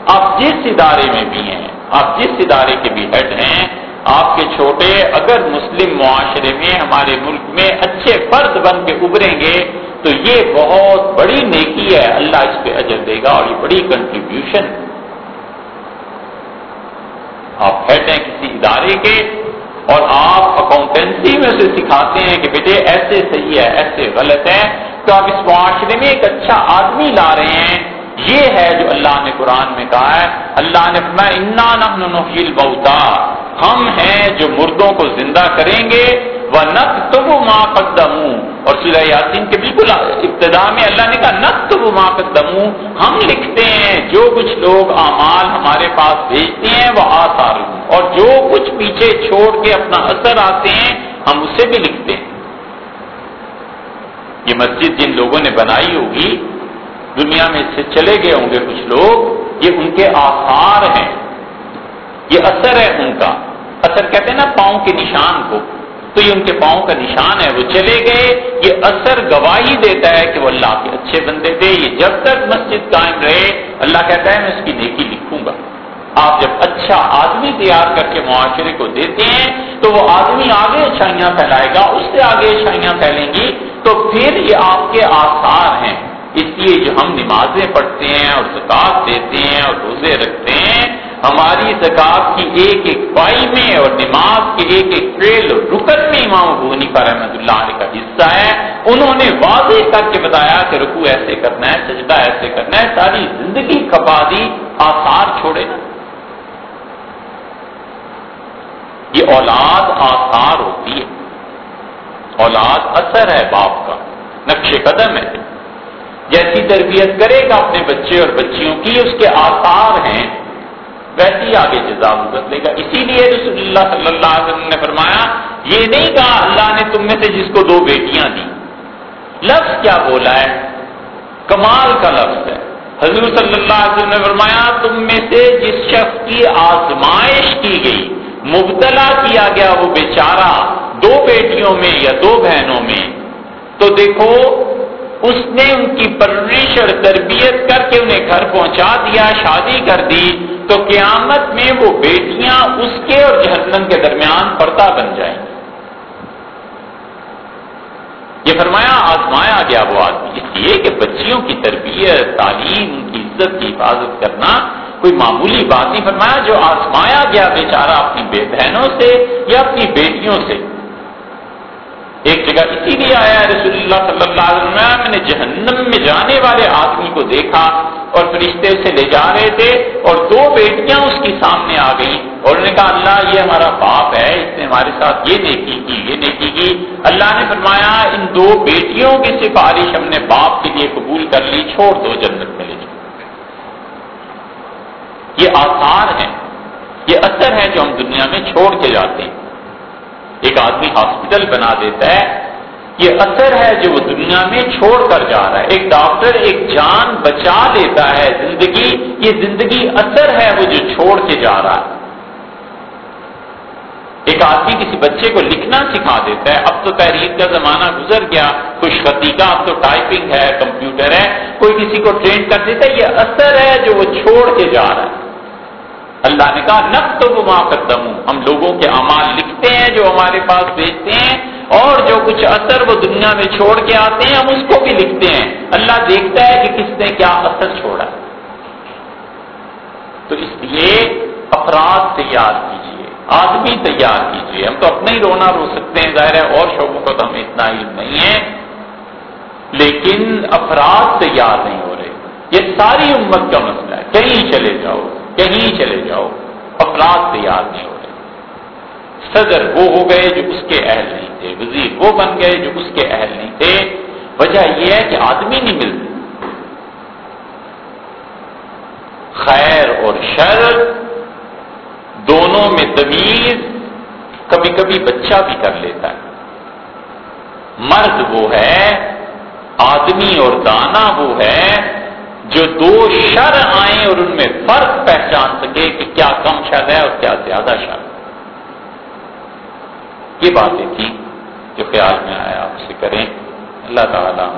آپ جس ادارے میں بھی ہیں آپ جس ادارے کے بھی ہیڈ ہیں، آپ کے چھوٹے اگر مسلم معاشرے میں، ہمارے ملک میں اچھے فرد بن کے ابھریں گے، تو یہ بہت بڑی نیکی ہے۔ اللہ اس پہ اجر دے گا اور یہ بڑی کنٹریبیوشن آپ ہیڈ ہیں کسی ادارے کے اور آپ اکاؤنٹنسی میں سے سکھاتے ہیں کہ بیٹے ایسے صحیح ہے، ایسے غلط ہے۔ تو آپ اس معاشرے میں ایک اچھا آدمی لا رہے ہیں یہ ہے جو اللہ نے قرآن میں کہا ہے، اللہ نے انا نحن بہتا ہم ہیں جو مردوں کو زندہ کریں گے۔ وہ نق تو ماں قدم اور سورہ یاسین کے بالکل ابتدا میں اللہ نے کہا نق تو ماں قدم ہم لکھتے ہیں، جو کچھ لوگ اعمال ہمارے پاس بھیجتے ہیں، وہ آسار اور جو کچھ پیچھے چھوڑ کے اپنا اثر آتے ہیں، ہم اسے بھی لکھتے ہیں۔ یہ مسجد جن لوگوں نے بنائی ہوگی دنیا میں سے چلے گئے ہوں گے کچھ لوگ، یہ ان کے آثار ہیں۔ یہ اثر ہے ان کا۔ اثر کہتے ہیں نا پاؤں کے نشان کو۔ تو یہ ان کے پاؤں کا نشان ہے، وہ چلے گئے۔ یہ اثر گواہی دیتا ہے کہ وہ اللہ کے اچھے بندے تھے۔ یہ جب تک مسجد قائم رہے، اللہ کہتا ہے، میں اس کی نیکی لکھوں گا۔ آپ جب اچھا آدمی تیار کر کے معاشرے کو دیتے ہیں، تو وہ آدمی آگے اچھائیاں پھیلائے گا، اس سے آگے اچھائیاں پھیلیں گی۔ تو پھر یہ آپ کے آثار ہیں۔ اس لیے جو ہم نمازیں پڑھتے ہیں اور زکات دیتے ہیں اور روزے رکھتے ہیں، ہماری زکات کی ایک ایک پائی میں اور نماز کے ایک ایک فیل رکن میں امام ابو حنیفہ رحمۃ اللہ علیہ کا حصہ ہے۔ انہوں نے واضح کر کے بتایا کہ رکو ایسے کرنا ہے، سجدہ ایسے کرنا ہے، ساری زندگی کھپا دی آثار چھوڑے نا یہ اولاد آثار ہوتی ہے۔ اولاد اثر ہے باپ کا، نقش قدم ہے۔ جیسی تربیت کرے گا اپنے بچے اور بچیوں کی اس کے آثار ہیں، ویسی آگے جزا بدلے گا۔ اسی لیے رسول اللہ صلی اللہ علیہ وسلم نے فرمایا، یہ نہیں کہا اللہ نے تم میں سے جس کو دو بیٹیاں دی لفظ کیا بولا ہے؟ کمال کا لفظ ہے۔ حضور صلی اللہ علیہ وسلم نے فرمایا، تم میں سے جس شخص کی آزمائش کی گئی، مبتلا کیا گیا وہ بیچارہ دو بیٹیوں میں یا دو بہنوں میں، تو دیکھو اس نے ان کی پرورش اور تربیت کر کے انہیں گھر پہنچا دیا، شادی کر دی، تو قیامت میں وہ بیٹیاں اس کے اور جہنم کے درمیان پردہ بن جائیں یہ فرمایا، آزمایا گیا وہ آدمی، اس لیے کہ بچیوں کی تربیت، تعلیم ان کی عزت، کی حفاظت کرنا کوئی معمولی بات نہیں۔ فرمایا، جو آزمایا گیا بیچارہ اپنی بہنوں سے یا اپنی بیٹیوں سے ایک جگہ اسی لیے آیا رسول اللہ صلی اللہ علیہ وسلم، میں نے جہنم میں جانے والے آدمی کو دیکھا اور فرشتے سے لے جا رہے تھے اور دو بیٹیاں اس کی سامنے آ گئی اور انہوں نے کہا، اللہ، یہ ہمارا باپ ہے، اس نے ہمارے ساتھ یہ نیکی کی، یہ نیکی کی۔ اللہ نے فرمایا، ان دو بیٹیوں کی سفارش ہم نے باپ کے لیے قبول کر لی، چھوڑ دو، جنت میں لے جاؤ۔ یہ آثار ہیں، یہ اثر ہے جو ہم دنیا میں چھوڑ کے جاتے ہیں۔ ایک آدمی ہاسپٹل بنا دیتا ہے، یہ اثر ہے جو وہ دنیا میں چھوڑ کر جا رہا ہے۔ ایک ڈاکٹر، ایک جان بچا لیتا ہے زندگی، یہ زندگی اثر ہے وہ جو چھوڑ کے جا رہا ہے۔ ایک آدمی کسی بچے کو لکھنا سکھا دیتا ہے، اب تو تحریر کا زمانہ گزر گیا خوش خطی کا اب تو ٹائپنگ ہے، کمپیوٹر ہے، کوئی کسی کو ٹرین کر دیتا ہے، یہ اثر ہے جو وہ چھوڑ کے جا رہا ہے۔ اللہ نے کہا نب تو قدم ہم لوگوں کے اعمال لکھتے ہیں جو ہمارے پاس بھیجتے ہیں اور جو کچھ اثر وہ دنیا میں چھوڑ کے آتے ہیں ہم اس کو بھی لکھتے ہیں۔ اللہ دیکھتا ہے کہ کس نے کیا اثر چھوڑا۔ تو اس لیے افراد تیار کیجیے آدمی تیار کیجیے ہم تو اپنا ہی رونا رو سکتے ہیں، ظاہر ہے اور شعبوں کا تو ہمیں اتنا علم نہیں ہے۔ لیکن افراد تیار نہیں ہو رہے۔ یہ ساری امت کا مسئلہ ہے۔ کہیں چلے جاؤ۔ کہیں چلے جاؤ، افراد تیار نہیں ہو رہے صدر وہ ہو گئے جو اس کے اہل نہیں تھے، وزیر وہ بن گئے جو اس کے اہل نہیں تھے۔ وجہ یہ ہے کہ آدمی نہیں ملتے۔ خیر اور شر دونوں میں تمیز کبھی کبھی بچہ بھی کر لیتا ہے۔ مرد وہ ہے، آدمی اور دانا وہ ہے۔ جو دو شر آئیں اور ان میں فرق پہچان سکے کہ کیا کم شر ہے اور کیا زیادہ شر یہ باتیں تھیں جو خیال میں آیا آپ سے کریں۔ اللہ تعالیٰ